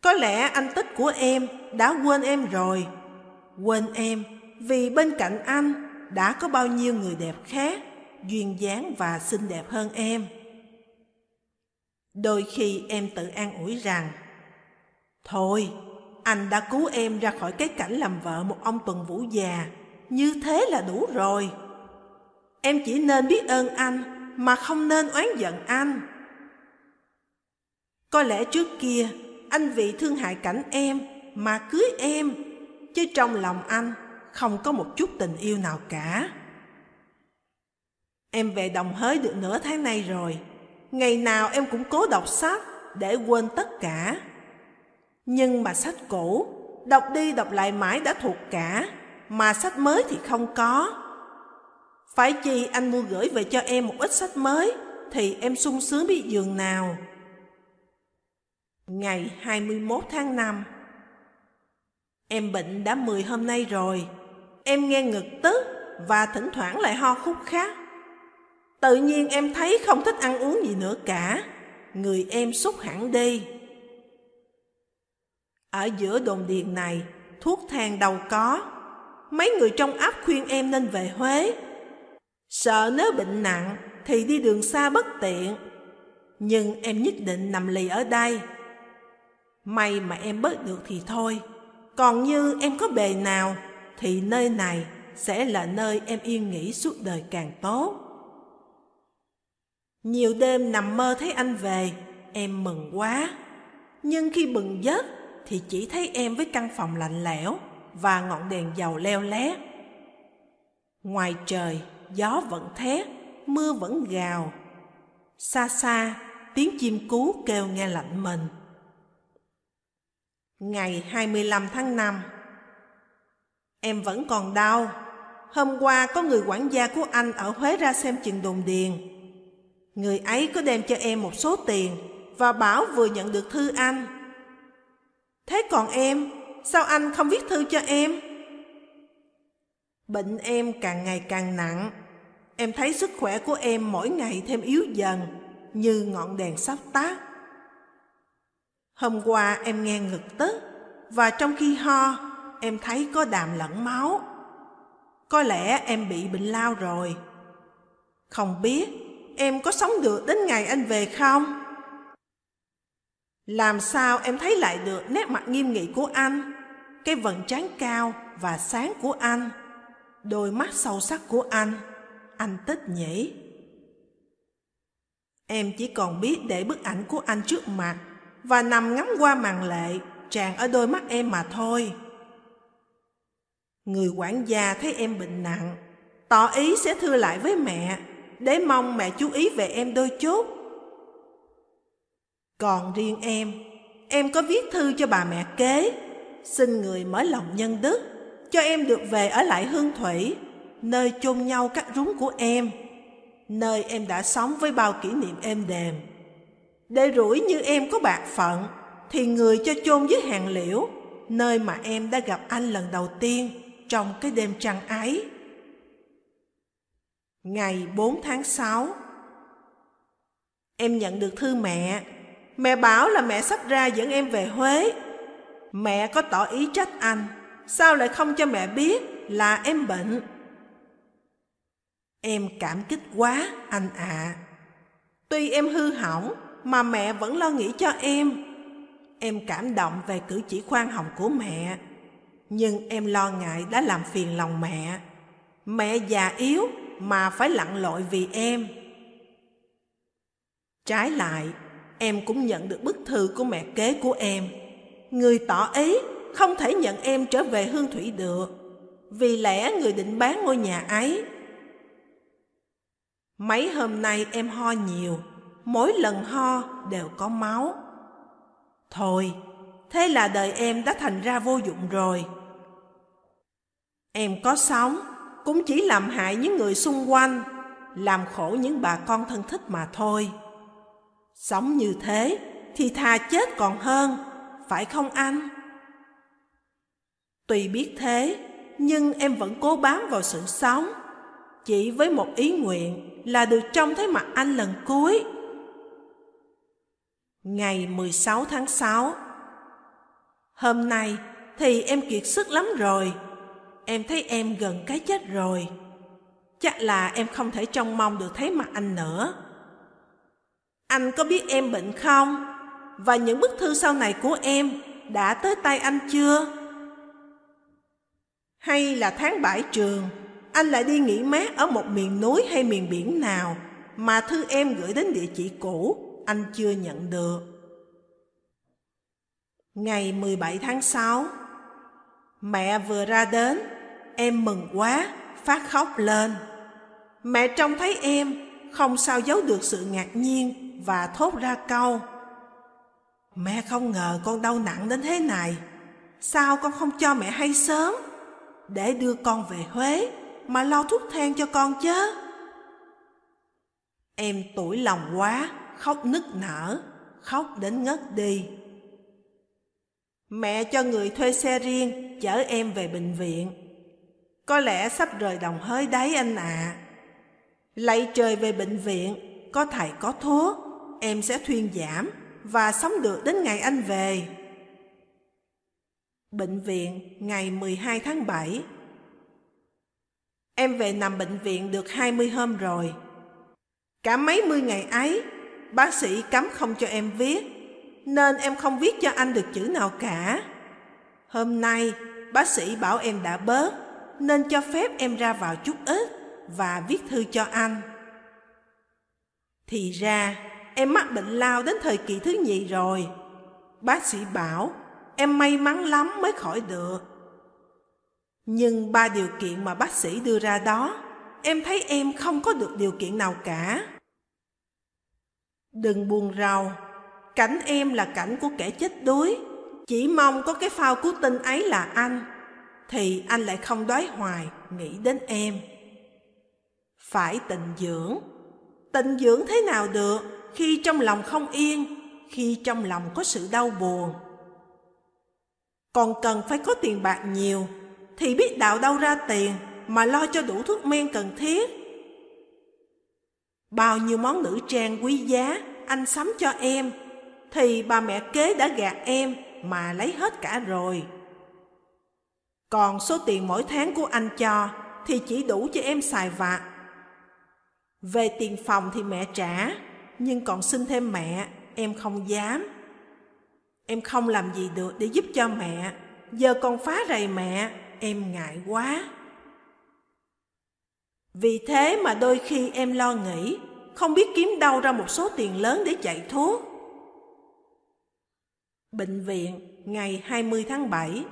Có lẽ anh tích của em đã quên em rồi. Quên em vì bên cạnh anh đã có bao nhiêu người đẹp khác, duyên dáng và xinh đẹp hơn em. Đôi khi em tự an ủi rằng Thôi, anh đã cứu em ra khỏi cái cảnh làm vợ một ông tuần vũ già, như thế là đủ rồi. Em chỉ nên biết ơn anh mà không nên oán giận anh. Có lẽ trước kia anh vì thương hại cảnh em mà cưới em, chứ trong lòng anh không có một chút tình yêu nào cả. Em về đồng hới được nửa tháng nay rồi, Ngày nào em cũng cố đọc sách để quên tất cả. Nhưng mà sách cũ, đọc đi đọc lại mãi đã thuộc cả, mà sách mới thì không có. Phải chi anh mua gửi về cho em một ít sách mới, thì em sung sướng biết giường nào. Ngày 21 tháng 5 Em bệnh đã 10 hôm nay rồi. Em nghe ngực tức và thỉnh thoảng lại ho khúc khát. Tự nhiên em thấy không thích ăn uống gì nữa cả. Người em xúc hẳn đi. Ở giữa đồn điền này, thuốc thang đâu có. Mấy người trong ấp khuyên em nên về Huế. Sợ nếu bệnh nặng thì đi đường xa bất tiện. Nhưng em nhất định nằm lì ở đây. May mà em bớt được thì thôi. Còn như em có bề nào thì nơi này sẽ là nơi em yên nghỉ suốt đời càng tốt. Nhiều đêm nằm mơ thấy anh về, em mừng quá. Nhưng khi bừng giấc thì chỉ thấy em với căn phòng lạnh lẽo và ngọn đèn dầu leo lét. Ngoài trời, gió vẫn thét, mưa vẫn gào. Xa xa, tiếng chim cú kêu nghe lạnh mình. Ngày 25 tháng 5 Em vẫn còn đau. Hôm qua có người quản gia của anh ở Huế ra xem chuyện đồn điền. Người ấy có đem cho em một số tiền và bảo vừa nhận được thư anh. Thế còn em, sao anh không viết thư cho em? Bệnh em càng ngày càng nặng. Em thấy sức khỏe của em mỗi ngày thêm yếu dần, như ngọn đèn sắp tắt. Hôm qua em nghe ngực tức, và trong khi ho, em thấy có đàm lẫn máu. Có lẽ em bị bệnh lao rồi. Không biết em có sống được đến ngày anh về không? Làm sao em thấy lại được nét mặt nghiêm nghị của anh, cái vầng trán cao và sáng của anh, đôi mắt sâu sắc của anh, anh tích nhỉ? Em chỉ còn biết để bức ảnh của anh trước mặt và nằm ngắm qua màn lệ tràn ở đôi mắt em mà thôi. Người quản gia thấy em bệnh nặng, tỏ ý sẽ thưa lại với mẹ, để mong mẹ chú ý về em đôi chút. Còn riêng em, em có viết thư cho bà mẹ kế, xin người mở lòng nhân đức, cho em được về ở lại Hương Thủy, nơi chôn nhau các rúng của em, nơi em đã sống với bao kỷ niệm êm đềm. Để rủi như em có bạc phận, thì người cho chôn dưới hàng liễu, nơi mà em đã gặp anh lần đầu tiên trong cái đêm trăng ấy. Ngày 4 tháng 6 Em nhận được thư mẹ. Mẹ bảo là mẹ sắp ra dẫn em về Huế. Mẹ có tỏ ý trách anh. Sao lại không cho mẹ biết là em bệnh? Em cảm kích quá anh ạ. À. Tuy em hư hỏng mà mẹ vẫn lo nghĩ cho em. Em cảm động về cử chỉ khoan hồng của mẹ. Nhưng em lo ngại đã làm phiền lòng mẹ. Mẹ già yếu mà phải lặn lội vì em. Trái lại, em cũng nhận được bức thư của mẹ kế của em. Người tỏ ý không thể nhận em trở về Hương Thủy được, vì lẽ người định bán ngôi nhà ấy. Mấy hôm nay em ho nhiều, mỗi lần ho đều có máu. Thôi, thế là đời em đã thành ra vô dụng rồi. Em có sống, cũng chỉ làm hại những người xung quanh, làm khổ những bà con thân thích mà thôi. Sống như thế thì thà chết còn hơn, phải không anh? Tuy biết thế, nhưng em vẫn cố bám vào sự sống, chỉ với một ý nguyện là được trông thấy mặt anh lần cuối. Ngày 16 tháng 6 Hôm nay thì em kiệt sức lắm rồi. Em thấy em gần cái chết rồi. Chắc là em không thể trông mong được thấy mặt anh nữa. Anh có biết em bệnh không? Và những bức thư sau này của em đã tới tay anh chưa? Hay là tháng bãi trường, anh lại đi nghỉ mát ở một miền núi hay miền biển nào mà thư em gửi đến địa chỉ cũ anh chưa nhận được. Ngày 17 tháng 6 Mẹ vừa ra đến, em mừng quá, phát khóc lên. Mẹ trông thấy em, không sao giấu được sự ngạc nhiên và thốt ra câu Mẹ không ngờ con đau nặng đến thế này. Sao con không cho mẹ hay sớm? Để đưa con về Huế Mà lo thuốc thang cho con chứ. Em tuổi lòng quá. Khóc nức nở Khóc đến ngất đi Mẹ cho người thuê xe riêng Chở em về bệnh viện Có lẽ sắp rời đồng hơi đấy anh ạ à. Lạy trời về bệnh viện Có thầy có thuốc Em sẽ thuyên giảm Và sống được đến ngày anh về Bệnh viện ngày 12 tháng 7 Em về nằm bệnh viện được 20 hôm rồi. Cả mấy mươi ngày ấy, bác sĩ cấm không cho em viết, nên em không viết cho anh được chữ nào cả. Hôm nay, bác sĩ bảo em đã bớt, nên cho phép em ra vào chút ít và viết thư cho anh. Thì ra, em mắc bệnh lao đến thời kỳ thứ nhì rồi. Bác sĩ bảo em may mắn lắm mới khỏi được. Nhưng ba điều kiện mà bác sĩ đưa ra đó, em thấy em không có được điều kiện nào cả. Đừng buồn rầu, cảnh em là cảnh của kẻ chết đuối. Chỉ mong có cái phao cứu tinh ấy là anh, thì anh lại không đói hoài nghĩ đến em. Phải tình dưỡng. Tình dưỡng thế nào được khi trong lòng không yên, khi trong lòng có sự đau buồn. Còn cần phải có tiền bạc nhiều thì biết đạo đâu ra tiền mà lo cho đủ thuốc men cần thiết. Bao nhiêu món nữ trang quý giá anh sắm cho em thì bà mẹ kế đã gạt em mà lấy hết cả rồi. Còn số tiền mỗi tháng của anh cho thì chỉ đủ cho em xài vặt. Về tiền phòng thì mẹ trả, nhưng còn xin thêm mẹ, em không dám. Em không làm gì được để giúp cho mẹ, giờ còn phá rầy mẹ, em ngại quá. Vì thế mà đôi khi em lo nghĩ, không biết kiếm đâu ra một số tiền lớn để chạy thuốc. Bệnh viện ngày 20 tháng 7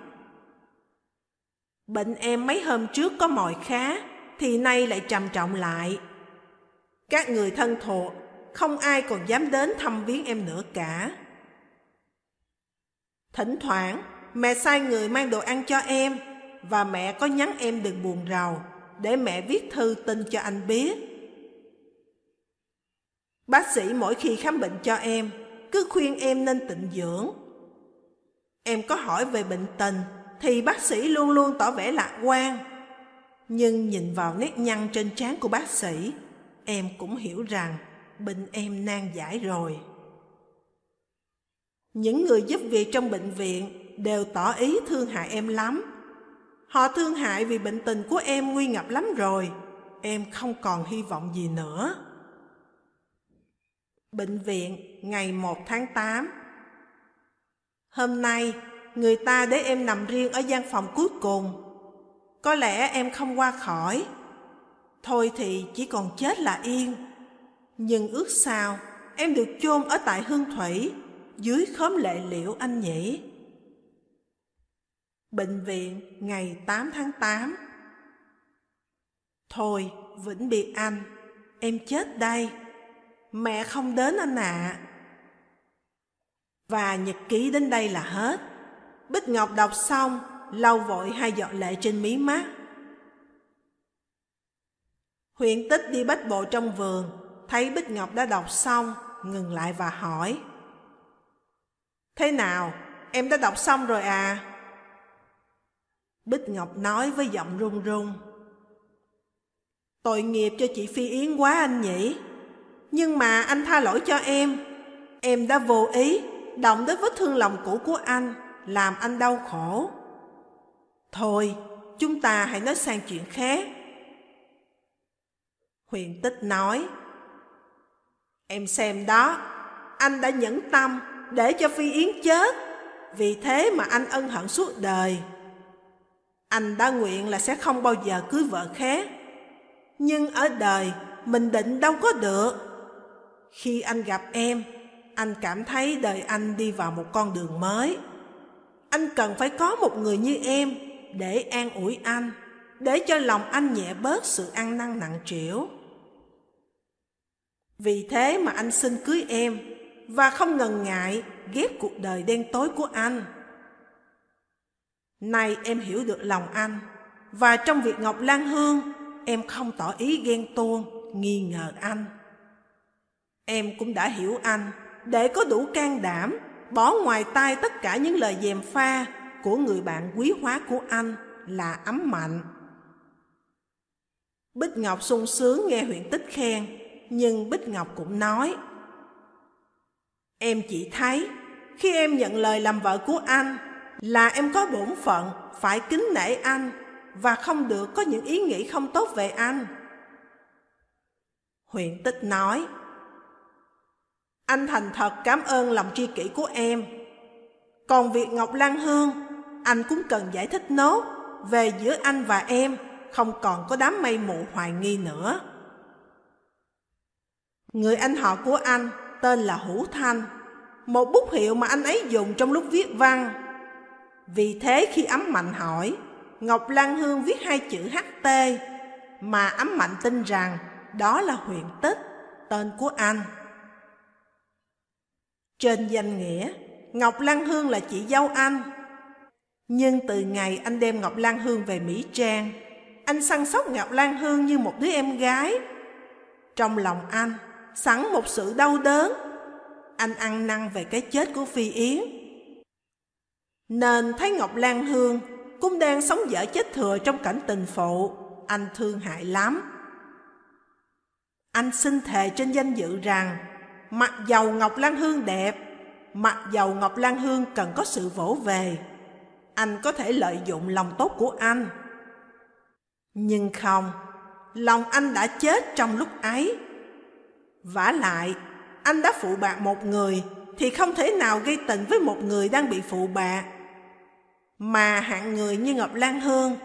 Bệnh em mấy hôm trước có mỏi khá, thì nay lại trầm trọng lại. Các người thân thuộc, không ai còn dám đến thăm viếng em nữa cả. Thỉnh thoảng, mẹ sai người mang đồ ăn cho em, và mẹ có nhắn em đừng buồn rầu để mẹ viết thư tin cho anh biết. Bác sĩ mỗi khi khám bệnh cho em cứ khuyên em nên tịnh dưỡng. Em có hỏi về bệnh tình thì bác sĩ luôn luôn tỏ vẻ lạc quan. Nhưng nhìn vào nét nhăn trên trán của bác sĩ, em cũng hiểu rằng bệnh em nan giải rồi. Những người giúp việc trong bệnh viện đều tỏ ý thương hại em lắm Họ thương hại vì bệnh tình của em nguy ngập lắm rồi. Em không còn hy vọng gì nữa. Bệnh viện ngày 1 tháng 8 Hôm nay, người ta để em nằm riêng ở gian phòng cuối cùng. Có lẽ em không qua khỏi. Thôi thì chỉ còn chết là yên. Nhưng ước sao em được chôn ở tại Hương Thủy, dưới khóm lệ liễu anh nhỉ? Bệnh viện ngày 8 tháng 8 Thôi, vĩnh biệt anh, em chết đây. Mẹ không đến anh ạ. À. Và nhật ký đến đây là hết. Bích Ngọc đọc xong, lau vội hai giọt lệ trên mí mắt. Huyện tích đi bách bộ trong vườn, thấy Bích Ngọc đã đọc xong, ngừng lại và hỏi. Thế nào, em đã đọc xong rồi à? Bích Ngọc nói với giọng run run. Tội nghiệp cho chị Phi Yến quá anh nhỉ. Nhưng mà anh tha lỗi cho em. Em đã vô ý, động đến vết thương lòng cũ của anh, làm anh đau khổ. Thôi, chúng ta hãy nói sang chuyện khác. Huyền tích nói, Em xem đó, anh đã nhẫn tâm để cho Phi Yến chết, vì thế mà anh ân hận suốt đời. Anh đã nguyện là sẽ không bao giờ cưới vợ khác. Nhưng ở đời, mình định đâu có được. Khi anh gặp em, anh cảm thấy đời anh đi vào một con đường mới. Anh cần phải có một người như em để an ủi anh, để cho lòng anh nhẹ bớt sự ăn năn nặng trĩu. Vì thế mà anh xin cưới em và không ngần ngại ghét cuộc đời đen tối của anh. Nay em hiểu được lòng anh và trong việc Ngọc Lan Hương em không tỏ ý ghen tuông, nghi ngờ anh. Em cũng đã hiểu anh để có đủ can đảm bỏ ngoài tai tất cả những lời dèm pha của người bạn quý hóa của anh là ấm mạnh. Bích Ngọc sung sướng nghe huyện tích khen, nhưng Bích Ngọc cũng nói Em chỉ thấy khi em nhận lời làm vợ của anh là em có bổn phận phải kính nể anh và không được có những ý nghĩ không tốt về anh. Huyện tích nói Anh thành thật cảm ơn lòng tri kỷ của em. Còn việc Ngọc Lan Hương, anh cũng cần giải thích nốt về giữa anh và em không còn có đám mây mù hoài nghi nữa. Người anh họ của anh tên là Hữu Thanh, một bút hiệu mà anh ấy dùng trong lúc viết văn. Vì thế khi ấm mạnh hỏi, Ngọc Lan Hương viết hai chữ HT, mà ấm mạnh tin rằng đó là huyện tích, tên của anh. Trên danh nghĩa, Ngọc Lan Hương là chị dâu anh. Nhưng từ ngày anh đem Ngọc Lan Hương về Mỹ Trang, anh săn sóc Ngọc Lan Hương như một đứa em gái. Trong lòng anh, sẵn một sự đau đớn. Anh ăn năn về cái chết của Phi Yến. Nên thấy Ngọc Lan Hương cũng đang sống dở chết thừa trong cảnh tình phụ, anh thương hại lắm. Anh xin thề trên danh dự rằng, mặc dầu Ngọc Lan Hương đẹp, mặc dầu Ngọc Lan Hương cần có sự vỗ về, anh có thể lợi dụng lòng tốt của anh. Nhưng không, lòng anh đã chết trong lúc ấy vả lại, anh đã phụ bạc một người thì không thể nào gây tình với một người đang bị phụ bạc. Mà hạng người như Ngọc Lan Hương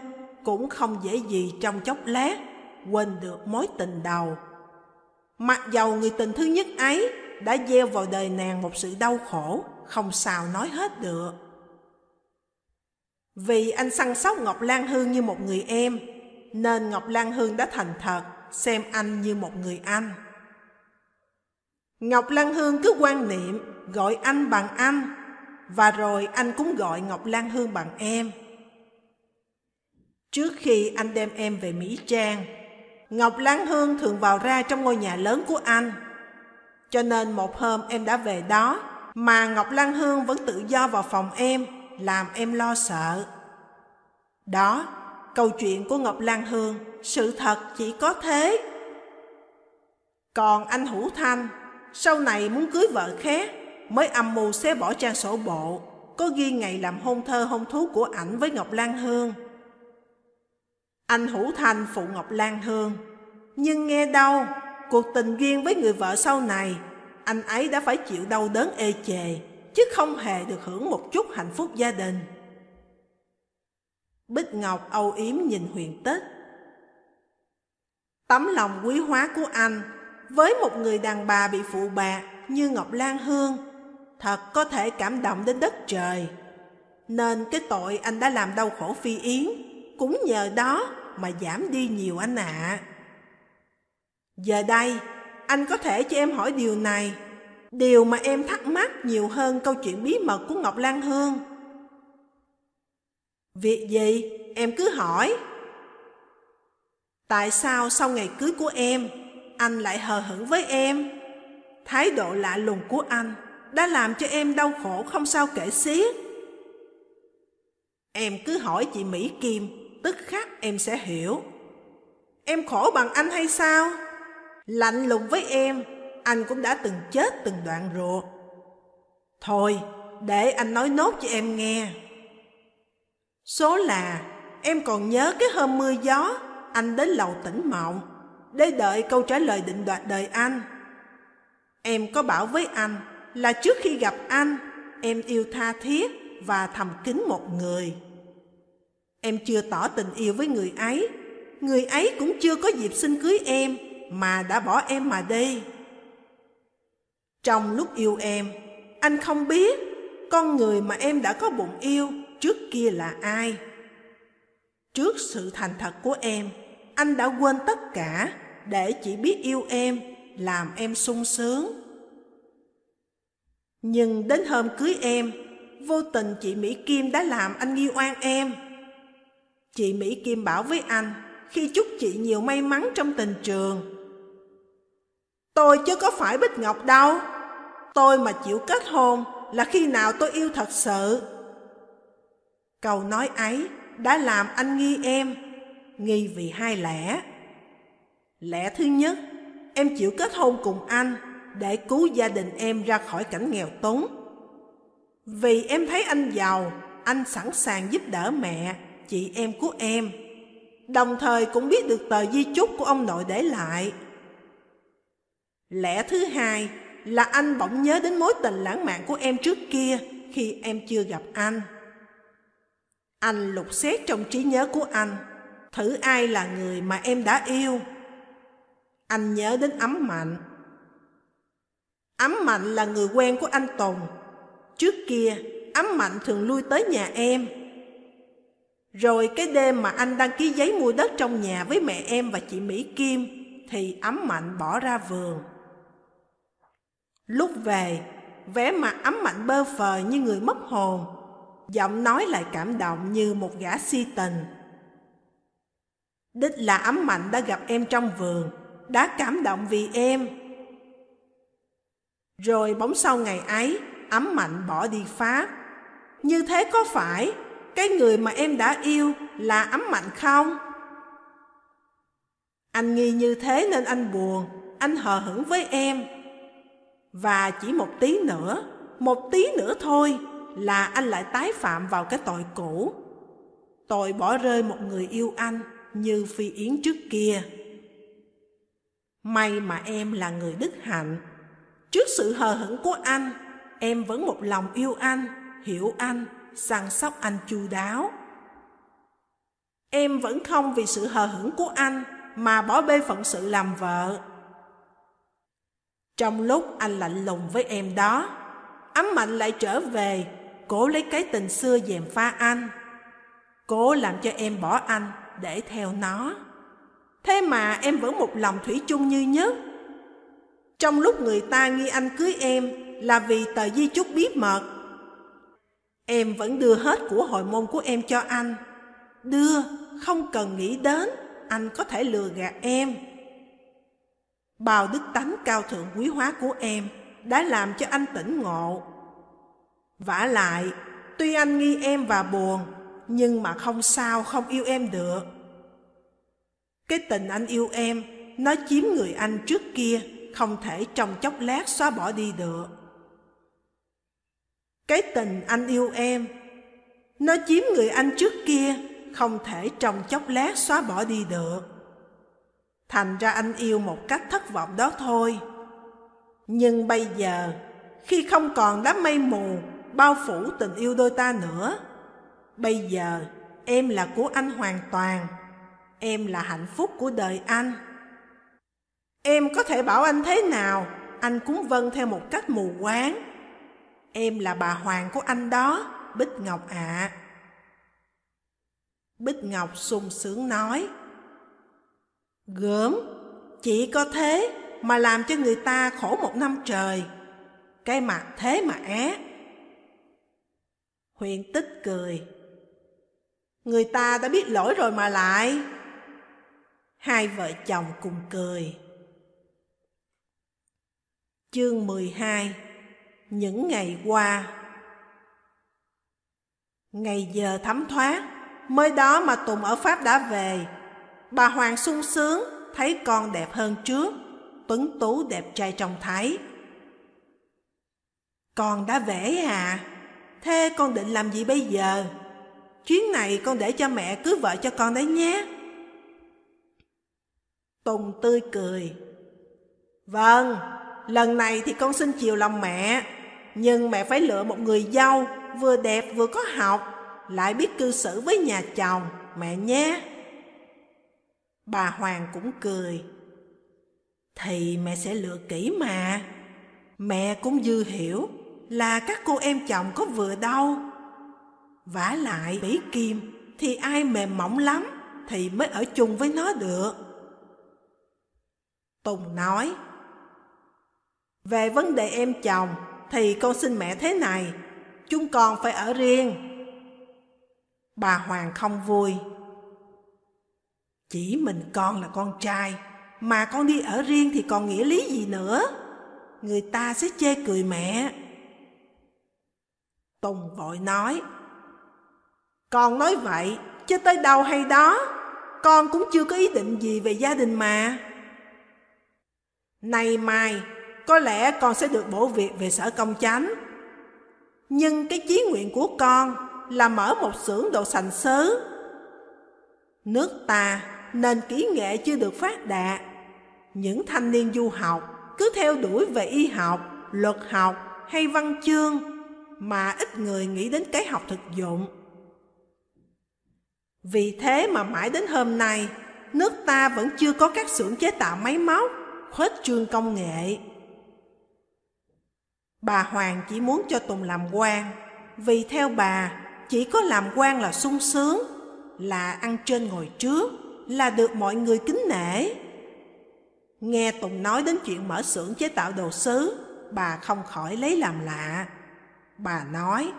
cũng không dễ gì trong chốc lát quên được mối tình đầu. Mặc dầu người tình thứ nhất ấy đã gieo vào đời nàng một sự đau khổ, không sao nói hết được. Vì anh săn sóc Ngọc Lan Hương như một người em, nên Ngọc Lan Hương đã thành thật xem anh như một người anh. Ngọc Lan Hương cứ quan niệm gọi anh bằng anh và rồi anh cũng gọi Ngọc Lan Hương bằng em. Trước khi anh đem em về Mỹ Trang, Ngọc Lan Hương thường vào ra trong ngôi nhà lớn của anh. Cho nên một hôm em đã về đó mà Ngọc Lan Hương vẫn tự do vào phòng em, làm em lo sợ. Đó, câu chuyện của Ngọc Lan Hương, sự thật chỉ có thế. Còn anh Hữu Thanh sau này muốn cưới vợ khác mới âm mưu xé bỏ trang sổ bộ có ghi ngày làm hôn thơ hôn thú của ảnh với Ngọc Lan Hương. Anh Hữu Thành phụ Ngọc Lan Hương, nhưng nghe đâu, cuộc tình duyên với người vợ sau này, anh ấy đã phải chịu đau đớn ê chề, chứ không hề được hưởng một chút hạnh phúc gia đình. Bích Ngọc âu yếm nhìn huyền tích. Tấm lòng quý hóa của anh với một người đàn bà bị phụ bạc như Ngọc Lan Hương, thật có thể cảm động đến đất trời. Nên cái tội anh đã làm đau khổ Phi Yến, cũng nhờ đó mà giảm đi nhiều anh ạ. Giờ đây, anh có thể cho em hỏi điều này, điều mà em thắc mắc nhiều hơn câu chuyện bí mật của Ngọc Lan Hương. Việc gì? Em cứ hỏi. Tại sao sau ngày cưới của em, anh lại hờ hững với em. Thái độ lạ lùng của anh đã làm cho em đau khổ không sao kể xiết. Em cứ hỏi chị Mỹ Kim, tức khắc em sẽ hiểu. Em khổ bằng anh hay sao? Lạnh lùng với em, anh cũng đã từng chết từng đoạn ruột. Thôi, để anh nói nốt cho em nghe. Số là, em còn nhớ cái hôm mưa gió, anh đến lầu tỉnh mộng để đợi câu trả lời định đoạt đời anh. Em có bảo với anh là trước khi gặp anh, em yêu tha thiết và thầm kính một người. Em chưa tỏ tình yêu với người ấy, người ấy cũng chưa có dịp xin cưới em mà đã bỏ em mà đi. Trong lúc yêu em, anh không biết con người mà em đã có bụng yêu trước kia là ai. Trước sự thành thật của em, anh đã quên tất cả để chỉ biết yêu em làm em sung sướng. Nhưng đến hôm cưới em, vô tình chị Mỹ Kim đã làm anh nghi oan em. Chị Mỹ Kim bảo với anh khi chúc chị nhiều may mắn trong tình trường. Tôi chứ có phải Bích Ngọc đâu. Tôi mà chịu kết hôn là khi nào tôi yêu thật sự. Câu nói ấy đã làm anh nghi em, nghi vì hai lẽ. Lẽ thứ nhất, em chịu kết hôn cùng anh để cứu gia đình em ra khỏi cảnh nghèo túng. Vì em thấy anh giàu, anh sẵn sàng giúp đỡ mẹ, chị em của em. Đồng thời cũng biết được tờ di chúc của ông nội để lại. Lẽ thứ hai là anh bỗng nhớ đến mối tình lãng mạn của em trước kia khi em chưa gặp anh. Anh lục xét trong trí nhớ của anh, thử ai là người mà em đã yêu. Anh nhớ đến ấm mạnh. Ấm mạnh là người quen của anh Tùng. Trước kia, ấm mạnh thường lui tới nhà em. Rồi cái đêm mà anh đăng ký giấy mua đất trong nhà với mẹ em và chị Mỹ Kim, thì ấm mạnh bỏ ra vườn. Lúc về, vẻ mặt ấm mạnh bơ phờ như người mất hồn, giọng nói lại cảm động như một gã si tình. Đích là ấm mạnh đã gặp em trong vườn, đã cảm động vì em. Rồi bóng sau ngày ấy, ấm mạnh bỏ đi Pháp. Như thế có phải cái người mà em đã yêu là ấm mạnh không? Anh nghi như thế nên anh buồn, anh hờ hững với em. Và chỉ một tí nữa, một tí nữa thôi là anh lại tái phạm vào cái tội cũ. Tội bỏ rơi một người yêu anh như Phi Yến trước kia. May mà em là người đức hạnh. Trước sự hờ hững của anh, em vẫn một lòng yêu anh, hiểu anh, săn sóc anh chu đáo. Em vẫn không vì sự hờ hững của anh mà bỏ bê phận sự làm vợ. Trong lúc anh lạnh lùng với em đó, ấm mạnh lại trở về, cố lấy cái tình xưa dèm pha anh. Cố làm cho em bỏ anh để theo nó. Thế mà em vẫn một lòng thủy chung như nhất. Trong lúc người ta nghi anh cưới em là vì tờ di chúc bí mật. Em vẫn đưa hết của hội môn của em cho anh. Đưa, không cần nghĩ đến, anh có thể lừa gạt em. Bao đức tánh cao thượng quý hóa của em đã làm cho anh tỉnh ngộ. vả lại, tuy anh nghi em và buồn, nhưng mà không sao không yêu em được. Cái tình anh yêu em, nó chiếm người anh trước kia, không thể trong chốc lát xóa bỏ đi được. Cái tình anh yêu em, nó chiếm người anh trước kia, không thể trong chốc lát xóa bỏ đi được. Thành ra anh yêu một cách thất vọng đó thôi. Nhưng bây giờ, khi không còn đám mây mù bao phủ tình yêu đôi ta nữa, bây giờ em là của anh hoàn toàn, em là hạnh phúc của đời anh. Em có thể bảo anh thế nào, anh cũng vâng theo một cách mù quáng. Em là bà Hoàng của anh đó, Bích Ngọc ạ. À. Bích Ngọc sung sướng nói. Gớm, chỉ có thế mà làm cho người ta khổ một năm trời. Cái mặt thế mà é. Huyền tích cười. Người ta đã biết lỗi rồi mà lại. Hai vợ chồng cùng cười. Chương 12 Những ngày qua Ngày giờ thấm thoát, mới đó mà Tùng ở Pháp đã về Bà Hoàng sung sướng, thấy con đẹp hơn trước, tuấn tú đẹp trai trong thái Con đã vẽ à? Thế con định làm gì bây giờ? Chuyến này con để cho mẹ cưới vợ cho con đấy nhé. Tùng tươi cười. Vâng, lần này thì con xin chiều lòng mẹ. Nhưng mẹ phải lựa một người dâu vừa đẹp vừa có học, lại biết cư xử với nhà chồng, mẹ nhé. Bà Hoàng cũng cười. Thì mẹ sẽ lựa kỹ mà. Mẹ cũng dư hiểu là các cô em chồng có vừa đâu. vả lại bỉ kim thì ai mềm mỏng lắm thì mới ở chung với nó được. Tùng nói, về vấn đề em chồng thì con xin mẹ thế này, chúng con phải ở riêng. Bà Hoàng không vui. Chỉ mình con là con trai, mà con đi ở riêng thì còn nghĩa lý gì nữa? Người ta sẽ chê cười mẹ. Tùng vội nói. Con nói vậy, chứ tới đâu hay đó, con cũng chưa có ý định gì về gia đình mà. Nay mai, có lẽ con sẽ được bổ việc về sở công chánh. Nhưng cái chí nguyện của con là mở một xưởng đồ sành sứ. Nước ta nên kỹ nghệ chưa được phát đạt. Những thanh niên du học cứ theo đuổi về y học, luật học hay văn chương mà ít người nghĩ đến cái học thực dụng. Vì thế mà mãi đến hôm nay, nước ta vẫn chưa có các xưởng chế tạo máy móc, khuếch trương công nghệ. Bà Hoàng chỉ muốn cho Tùng làm quan, vì theo bà, chỉ có làm quan là sung sướng, là ăn trên ngồi trước, là được mọi người kính nể. Nghe Tùng nói đến chuyện mở xưởng chế tạo đồ sứ, bà không khỏi lấy làm lạ. Bà nói,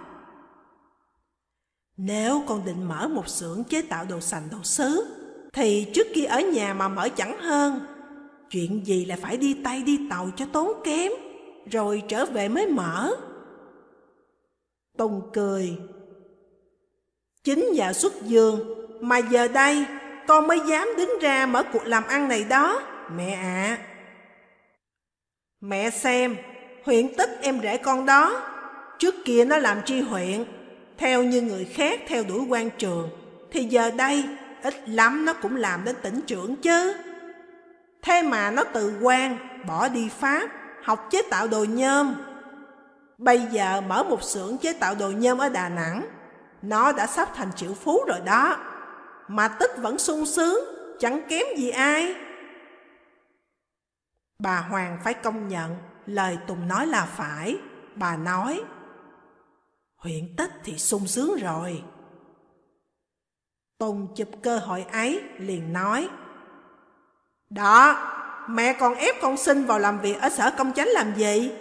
Nếu con định mở một xưởng chế tạo đồ sành đồ sứ, thì trước kia ở nhà mà mở chẳng hơn. Chuyện gì là phải đi tay đi tàu cho tốn kém rồi trở về mới mở. Tùng cười. Chính nhờ xuất dương mà giờ đây con mới dám đứng ra mở cuộc làm ăn này đó, mẹ ạ. À. Mẹ xem, huyện tích em rể con đó, trước kia nó làm tri huyện, theo như người khác theo đuổi quan trường, thì giờ đây ít lắm nó cũng làm đến tỉnh trưởng chứ. Thế mà nó từ quan, bỏ đi Pháp, học chế tạo đồ nhôm. Bây giờ mở một xưởng chế tạo đồ nhôm ở Đà Nẵng, nó đã sắp thành triệu phú rồi đó. Mà tích vẫn sung sướng, chẳng kém gì ai. Bà Hoàng phải công nhận lời Tùng nói là phải. Bà nói, huyện tích thì sung sướng rồi. Tùng chụp cơ hội ấy liền nói, Đó, mẹ còn ép con xin vào làm việc ở sở công chánh làm gì?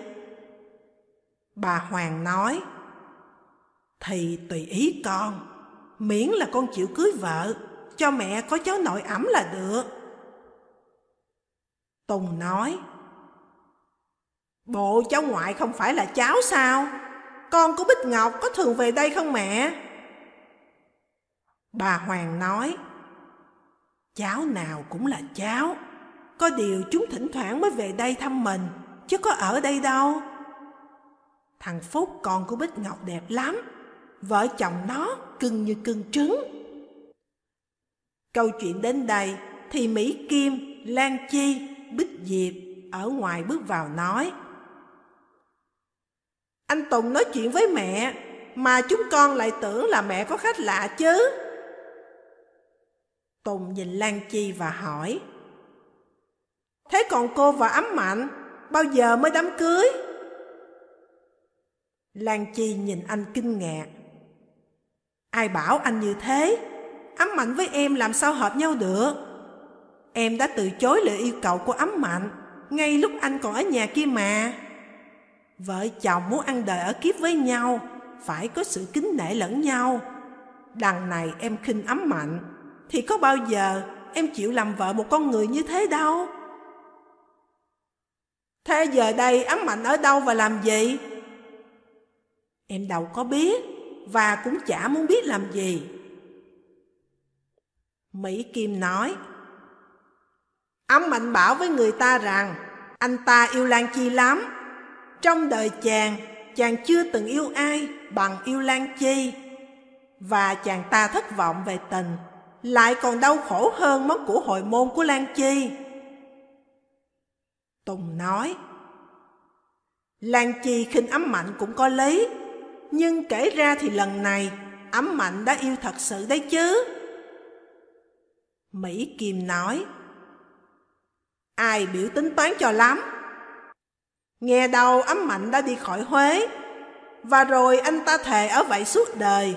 Bà Hoàng nói, Thì tùy ý con, miễn là con chịu cưới vợ, cho mẹ có cháu nội ẩm là được. Tùng nói, Bộ cháu ngoại không phải là cháu sao? Con của Bích Ngọc có thường về đây không mẹ? Bà Hoàng nói, Cháu nào cũng là cháu. Có điều chúng thỉnh thoảng mới về đây thăm mình, chứ có ở đây đâu. Thằng Phúc con của Bích Ngọc đẹp lắm, vợ chồng nó cưng như cưng trứng. Câu chuyện đến đây thì Mỹ Kim, Lan Chi, Bích Diệp ở ngoài bước vào nói. Anh Tùng nói chuyện với mẹ, mà chúng con lại tưởng là mẹ có khách lạ chứ. Tùng nhìn Lan Chi và hỏi. Thế còn cô và ấm mạnh, bao giờ mới đám cưới? Lan Chi nhìn anh kinh ngạc. Ai bảo anh như thế? Ấm mạnh với em làm sao hợp nhau được? Em đã từ chối lời yêu cầu của ấm mạnh, ngay lúc anh còn ở nhà kia mà. Vợ chồng muốn ăn đời ở kiếp với nhau, phải có sự kính nể lẫn nhau. Đằng này em khinh ấm mạnh, thì có bao giờ em chịu làm vợ một con người như thế đâu. Thế giờ đây ấm mạnh ở đâu và làm gì? Em đâu có biết và cũng chả muốn biết làm gì. Mỹ Kim nói Ấm mạnh bảo với người ta rằng anh ta yêu Lan Chi lắm. Trong đời chàng, chàng chưa từng yêu ai bằng yêu Lan Chi. Và chàng ta thất vọng về tình, lại còn đau khổ hơn mất của hội môn của Lan Chi. Tùng nói. Lan Chi khinh ấm mạnh cũng có lý, Nhưng kể ra thì lần này ấm mạnh đã yêu thật sự đấy chứ. Mỹ Kim nói. Ai biểu tính toán cho lắm. Nghe đâu ấm mạnh đã đi khỏi Huế, Và rồi anh ta thề ở vậy suốt đời,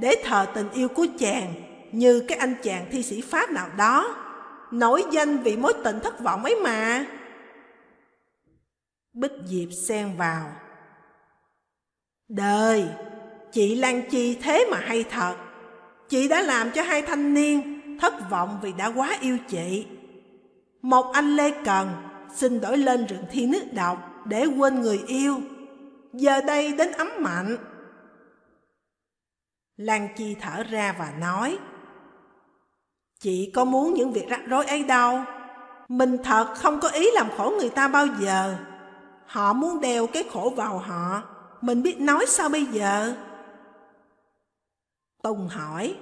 Để thờ tình yêu của chàng Như cái anh chàng thi sĩ Pháp nào đó. Nổi danh vì mối tình thất vọng ấy mà. Bích Diệp xen vào. Đời, chị Lan Chi thế mà hay thật. Chị đã làm cho hai thanh niên thất vọng vì đã quá yêu chị. Một anh Lê Cần xin đổi lên rừng thiên nước độc để quên người yêu. Giờ đây đến ấm mạnh. Lan Chi thở ra và nói Chị có muốn những việc rắc rối ấy đâu Mình thật không có ý làm khổ người ta bao giờ Họ muốn đeo cái khổ vào họ. Mình biết nói sao bây giờ? Tùng hỏi.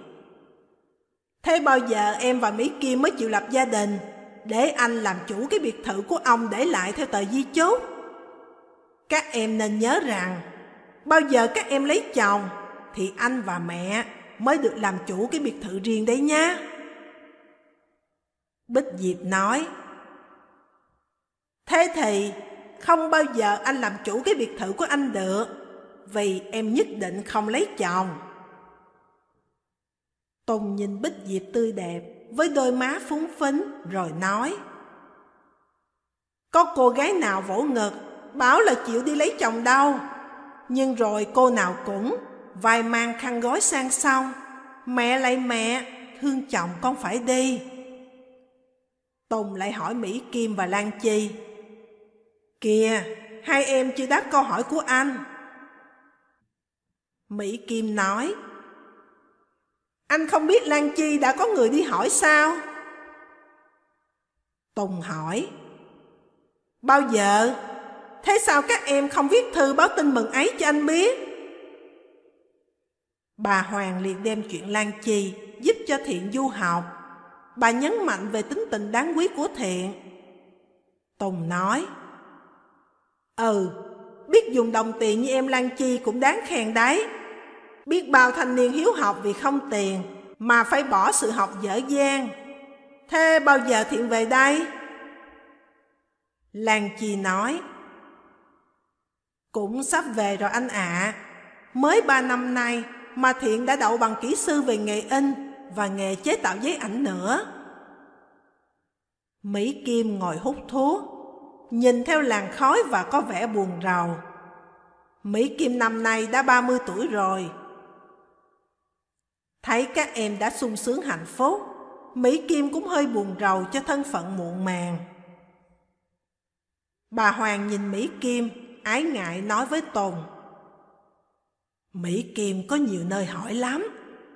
Thế bao giờ em và Mỹ Kim mới chịu lập gia đình Để anh làm chủ cái biệt thự của ông để lại theo tờ di chốt? Các em nên nhớ rằng, Bao giờ các em lấy chồng Thì anh và mẹ mới được làm chủ cái biệt thự riêng đấy nha Bích Diệp nói. Thế thì không bao giờ anh làm chủ cái biệt thự của anh được, Vì em nhất định không lấy chồng. Tùng nhìn Bích Diệp tươi đẹp Với đôi má phúng phính rồi nói, Có cô gái nào vỗ ngực Bảo là chịu đi lấy chồng đâu? Nhưng rồi cô nào cũng Vai mang khăn gói sang xong Mẹ lại mẹ, Thương chồng con phải đi. Tùng lại hỏi Mỹ Kim và Lan Chi Kìa, hai em chưa đáp câu hỏi của anh. Mỹ Kim nói, Anh không biết Lan Chi đã có người đi hỏi sao? Tùng hỏi, Bao giờ? Thế sao các em không viết thư báo tin mừng ấy cho anh biết? Bà Hoàng liền đem chuyện Lan Chi giúp cho Thiện du học. Bà nhấn mạnh về tính tình đáng quý của Thiện. Tùng nói, Ừ, biết dùng đồng tiền như em Lan Chi cũng đáng khen đấy. Biết bao thanh niên hiếu học vì không tiền mà phải bỏ sự học dở dang. Thế bao giờ Thiện về đây? Lan Chi nói Cũng sắp về rồi anh ạ. Mới ba năm nay mà Thiện đã đậu bằng kỹ sư về nghề in và nghề chế tạo giấy ảnh nữa. Mỹ Kim ngồi hút thuốc nhìn theo làn khói và có vẻ buồn rầu. Mỹ Kim năm nay đã 30 tuổi rồi. Thấy các em đã sung sướng hạnh phúc, Mỹ Kim cũng hơi buồn rầu cho thân phận muộn màng. Bà Hoàng nhìn Mỹ Kim, ái ngại nói với Tùng. Mỹ Kim có nhiều nơi hỏi lắm,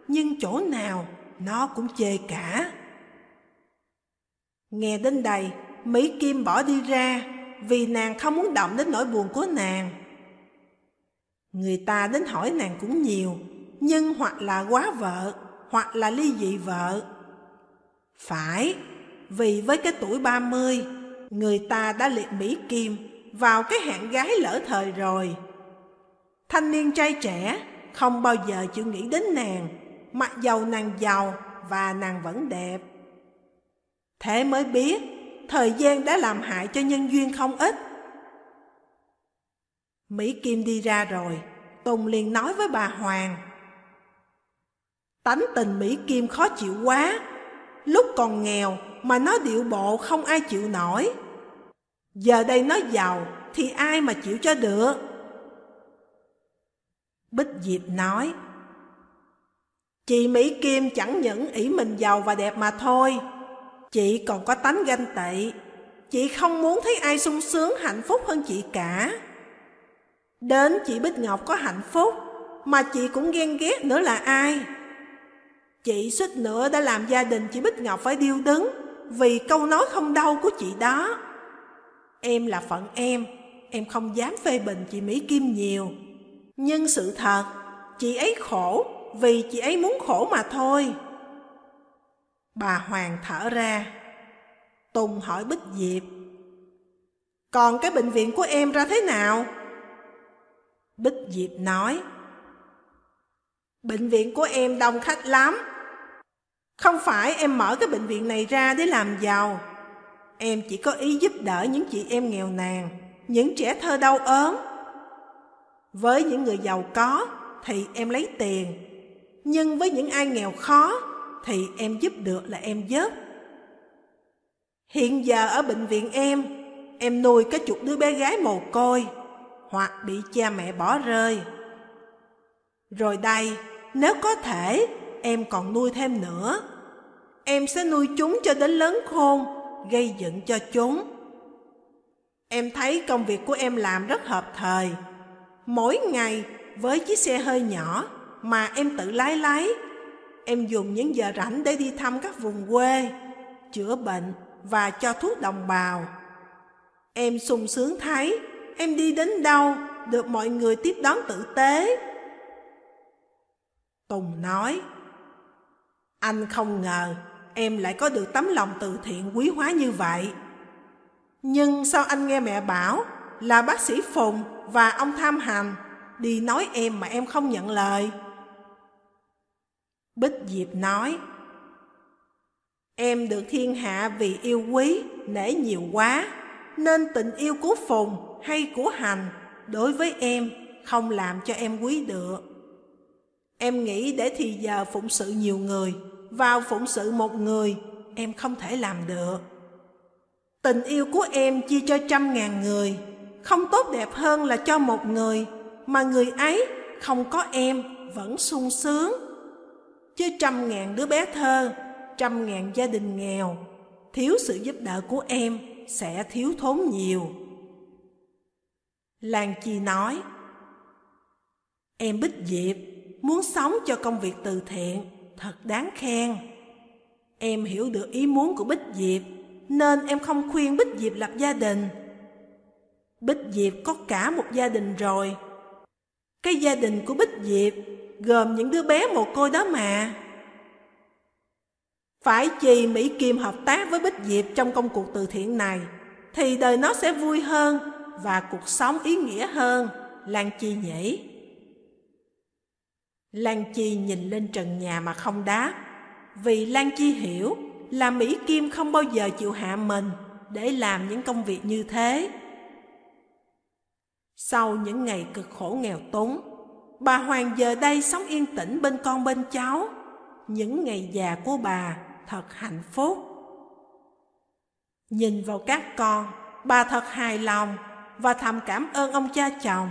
nhưng chỗ nào nó cũng chê cả. Nghe đến đây, Mỹ Kim bỏ đi ra vì nàng không muốn động đến nỗi buồn của nàng. Người ta đến hỏi nàng cũng nhiều, nhưng hoặc là quá vợ, hoặc là ly dị vợ. Phải, vì với cái tuổi 30, người ta đã liệt Mỹ Kim vào cái hạng gái lỡ thời rồi. Thanh niên trai trẻ không bao giờ chịu nghĩ đến nàng, mặc dầu nàng giàu và nàng vẫn đẹp. Thế mới biết thời gian đã làm hại cho nhân duyên không ít. Mỹ Kim đi ra rồi, Tùng liền nói với bà Hoàng. Tánh tình Mỹ Kim khó chịu quá, lúc còn nghèo mà nó điệu bộ không ai chịu nổi. Giờ đây nó giàu thì ai mà chịu cho được. Bích Diệp nói, Chị Mỹ Kim chẳng những ỷ mình giàu và đẹp mà thôi, Chị còn có tánh ganh tị. Chị không muốn thấy ai sung sướng, hạnh phúc hơn chị cả. Đến chị Bích Ngọc có hạnh phúc, Mà chị cũng ghen ghét nữa là ai? Chị suýt nữa đã làm gia đình chị Bích Ngọc phải điêu đứng Vì câu nói không đau của chị đó. Em là phận em Em không dám phê bình chị Mỹ Kim nhiều. Nhưng sự thật, Chị ấy khổ Vì chị ấy muốn khổ mà thôi. Bà Hoàng thở ra. Tùng hỏi Bích Diệp. Còn cái bệnh viện của em ra thế nào? Bích Diệp nói. Bệnh viện của em đông khách lắm. Không phải em mở cái bệnh viện này ra để làm giàu. Em chỉ có ý giúp đỡ những chị em nghèo nàn, những trẻ thơ đau ốm. Với những người giàu có thì em lấy tiền, nhưng với những ai nghèo khó thì em giúp được là em giúp. Hiện giờ ở bệnh viện em, em nuôi có chục đứa bé gái mồ côi hoặc bị cha mẹ bỏ rơi. Rồi đây, nếu có thể, em còn nuôi thêm nữa. Em sẽ nuôi chúng cho đến lớn khôn, gây dựng cho chúng. Em thấy công việc của em làm rất hợp thời. Mỗi ngày với chiếc xe hơi nhỏ mà em tự lái lái, em dùng những giờ rảnh để đi thăm các vùng quê, chữa bệnh và cho thuốc đồng bào. Em sung sướng thấy em đi đến đâu được mọi người tiếp đón tử tế. Tùng nói, anh không ngờ em lại có được tấm lòng từ thiện quý hóa như vậy. Nhưng sao anh nghe mẹ bảo là bác sĩ Phùng và ông Tham Hành đi nói em mà em không nhận lời? Bích Diệp nói, Em được thiên hạ vì yêu quý, nể nhiều quá, nên tình yêu của Phùng hay của Hành đối với em không làm cho em quý được. Em nghĩ để thì giờ phụng sự nhiều người, vào phụng sự một người, em không thể làm được. Tình yêu của em chia cho trăm ngàn người, không tốt đẹp hơn là cho một người, mà người ấy không có em vẫn sung sướng. Chứ trăm ngàn đứa bé thơ, trăm ngàn gia đình nghèo, thiếu sự giúp đỡ của em sẽ thiếu thốn nhiều. Lan Chi nói, Em Bích Diệp muốn sống cho công việc từ thiện, thật đáng khen. Em hiểu được ý muốn của Bích Diệp, nên em không khuyên Bích Diệp lập gia đình. Bích Diệp có cả một gia đình rồi. Cái gia đình của Bích Diệp gồm những đứa bé mồ côi đó mà. Phải chi Mỹ Kim hợp tác với Bích Diệp trong công cuộc từ thiện này, thì đời nó sẽ vui hơn và cuộc sống ý nghĩa hơn, Lan Chi nhỉ? Lan Chi nhìn lên trần nhà mà không đáp, vì Lan Chi hiểu là Mỹ Kim không bao giờ chịu hạ mình để làm những công việc như thế. Sau những ngày cực khổ nghèo túng, bà Hoàng giờ đây sống yên tĩnh bên con bên cháu. Những ngày già của bà thật hạnh phúc. Nhìn vào các con, bà thật hài lòng và thầm cảm ơn ông cha chồng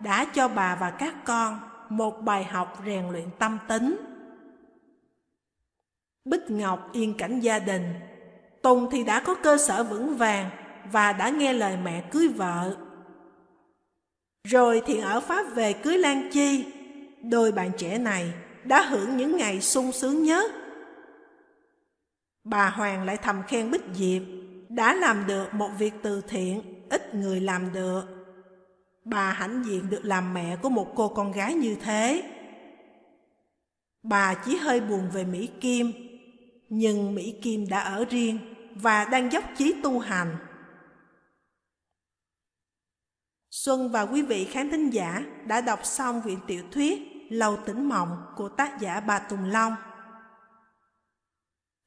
đã cho bà và các con một bài học rèn luyện tâm tính. Bích Ngọc yên cảnh gia đình, Tùng thì đã có cơ sở vững vàng và đã nghe lời mẹ cưới vợ. Rồi thì ở Pháp về cưới Lan Chi, đôi bạn trẻ này đã hưởng những ngày sung sướng nhất. Bà Hoàng lại thầm khen Bích Diệp đã làm được một việc từ thiện ít người làm được. Bà hãnh diện được làm mẹ của một cô con gái như thế. Bà chỉ hơi buồn về Mỹ Kim, nhưng Mỹ Kim đã ở riêng và đang dốc chí tu hành. Xuân và quý vị khán thính giả đã đọc xong viện tiểu thuyết Lầu Tỉnh Mộng của tác giả bà Tùng Long.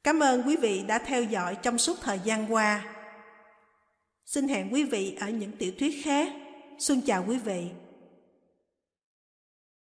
Cảm ơn quý vị đã theo dõi trong suốt thời gian qua. Xin hẹn quý vị ở những tiểu thuyết khác. Xuân chào quý vị.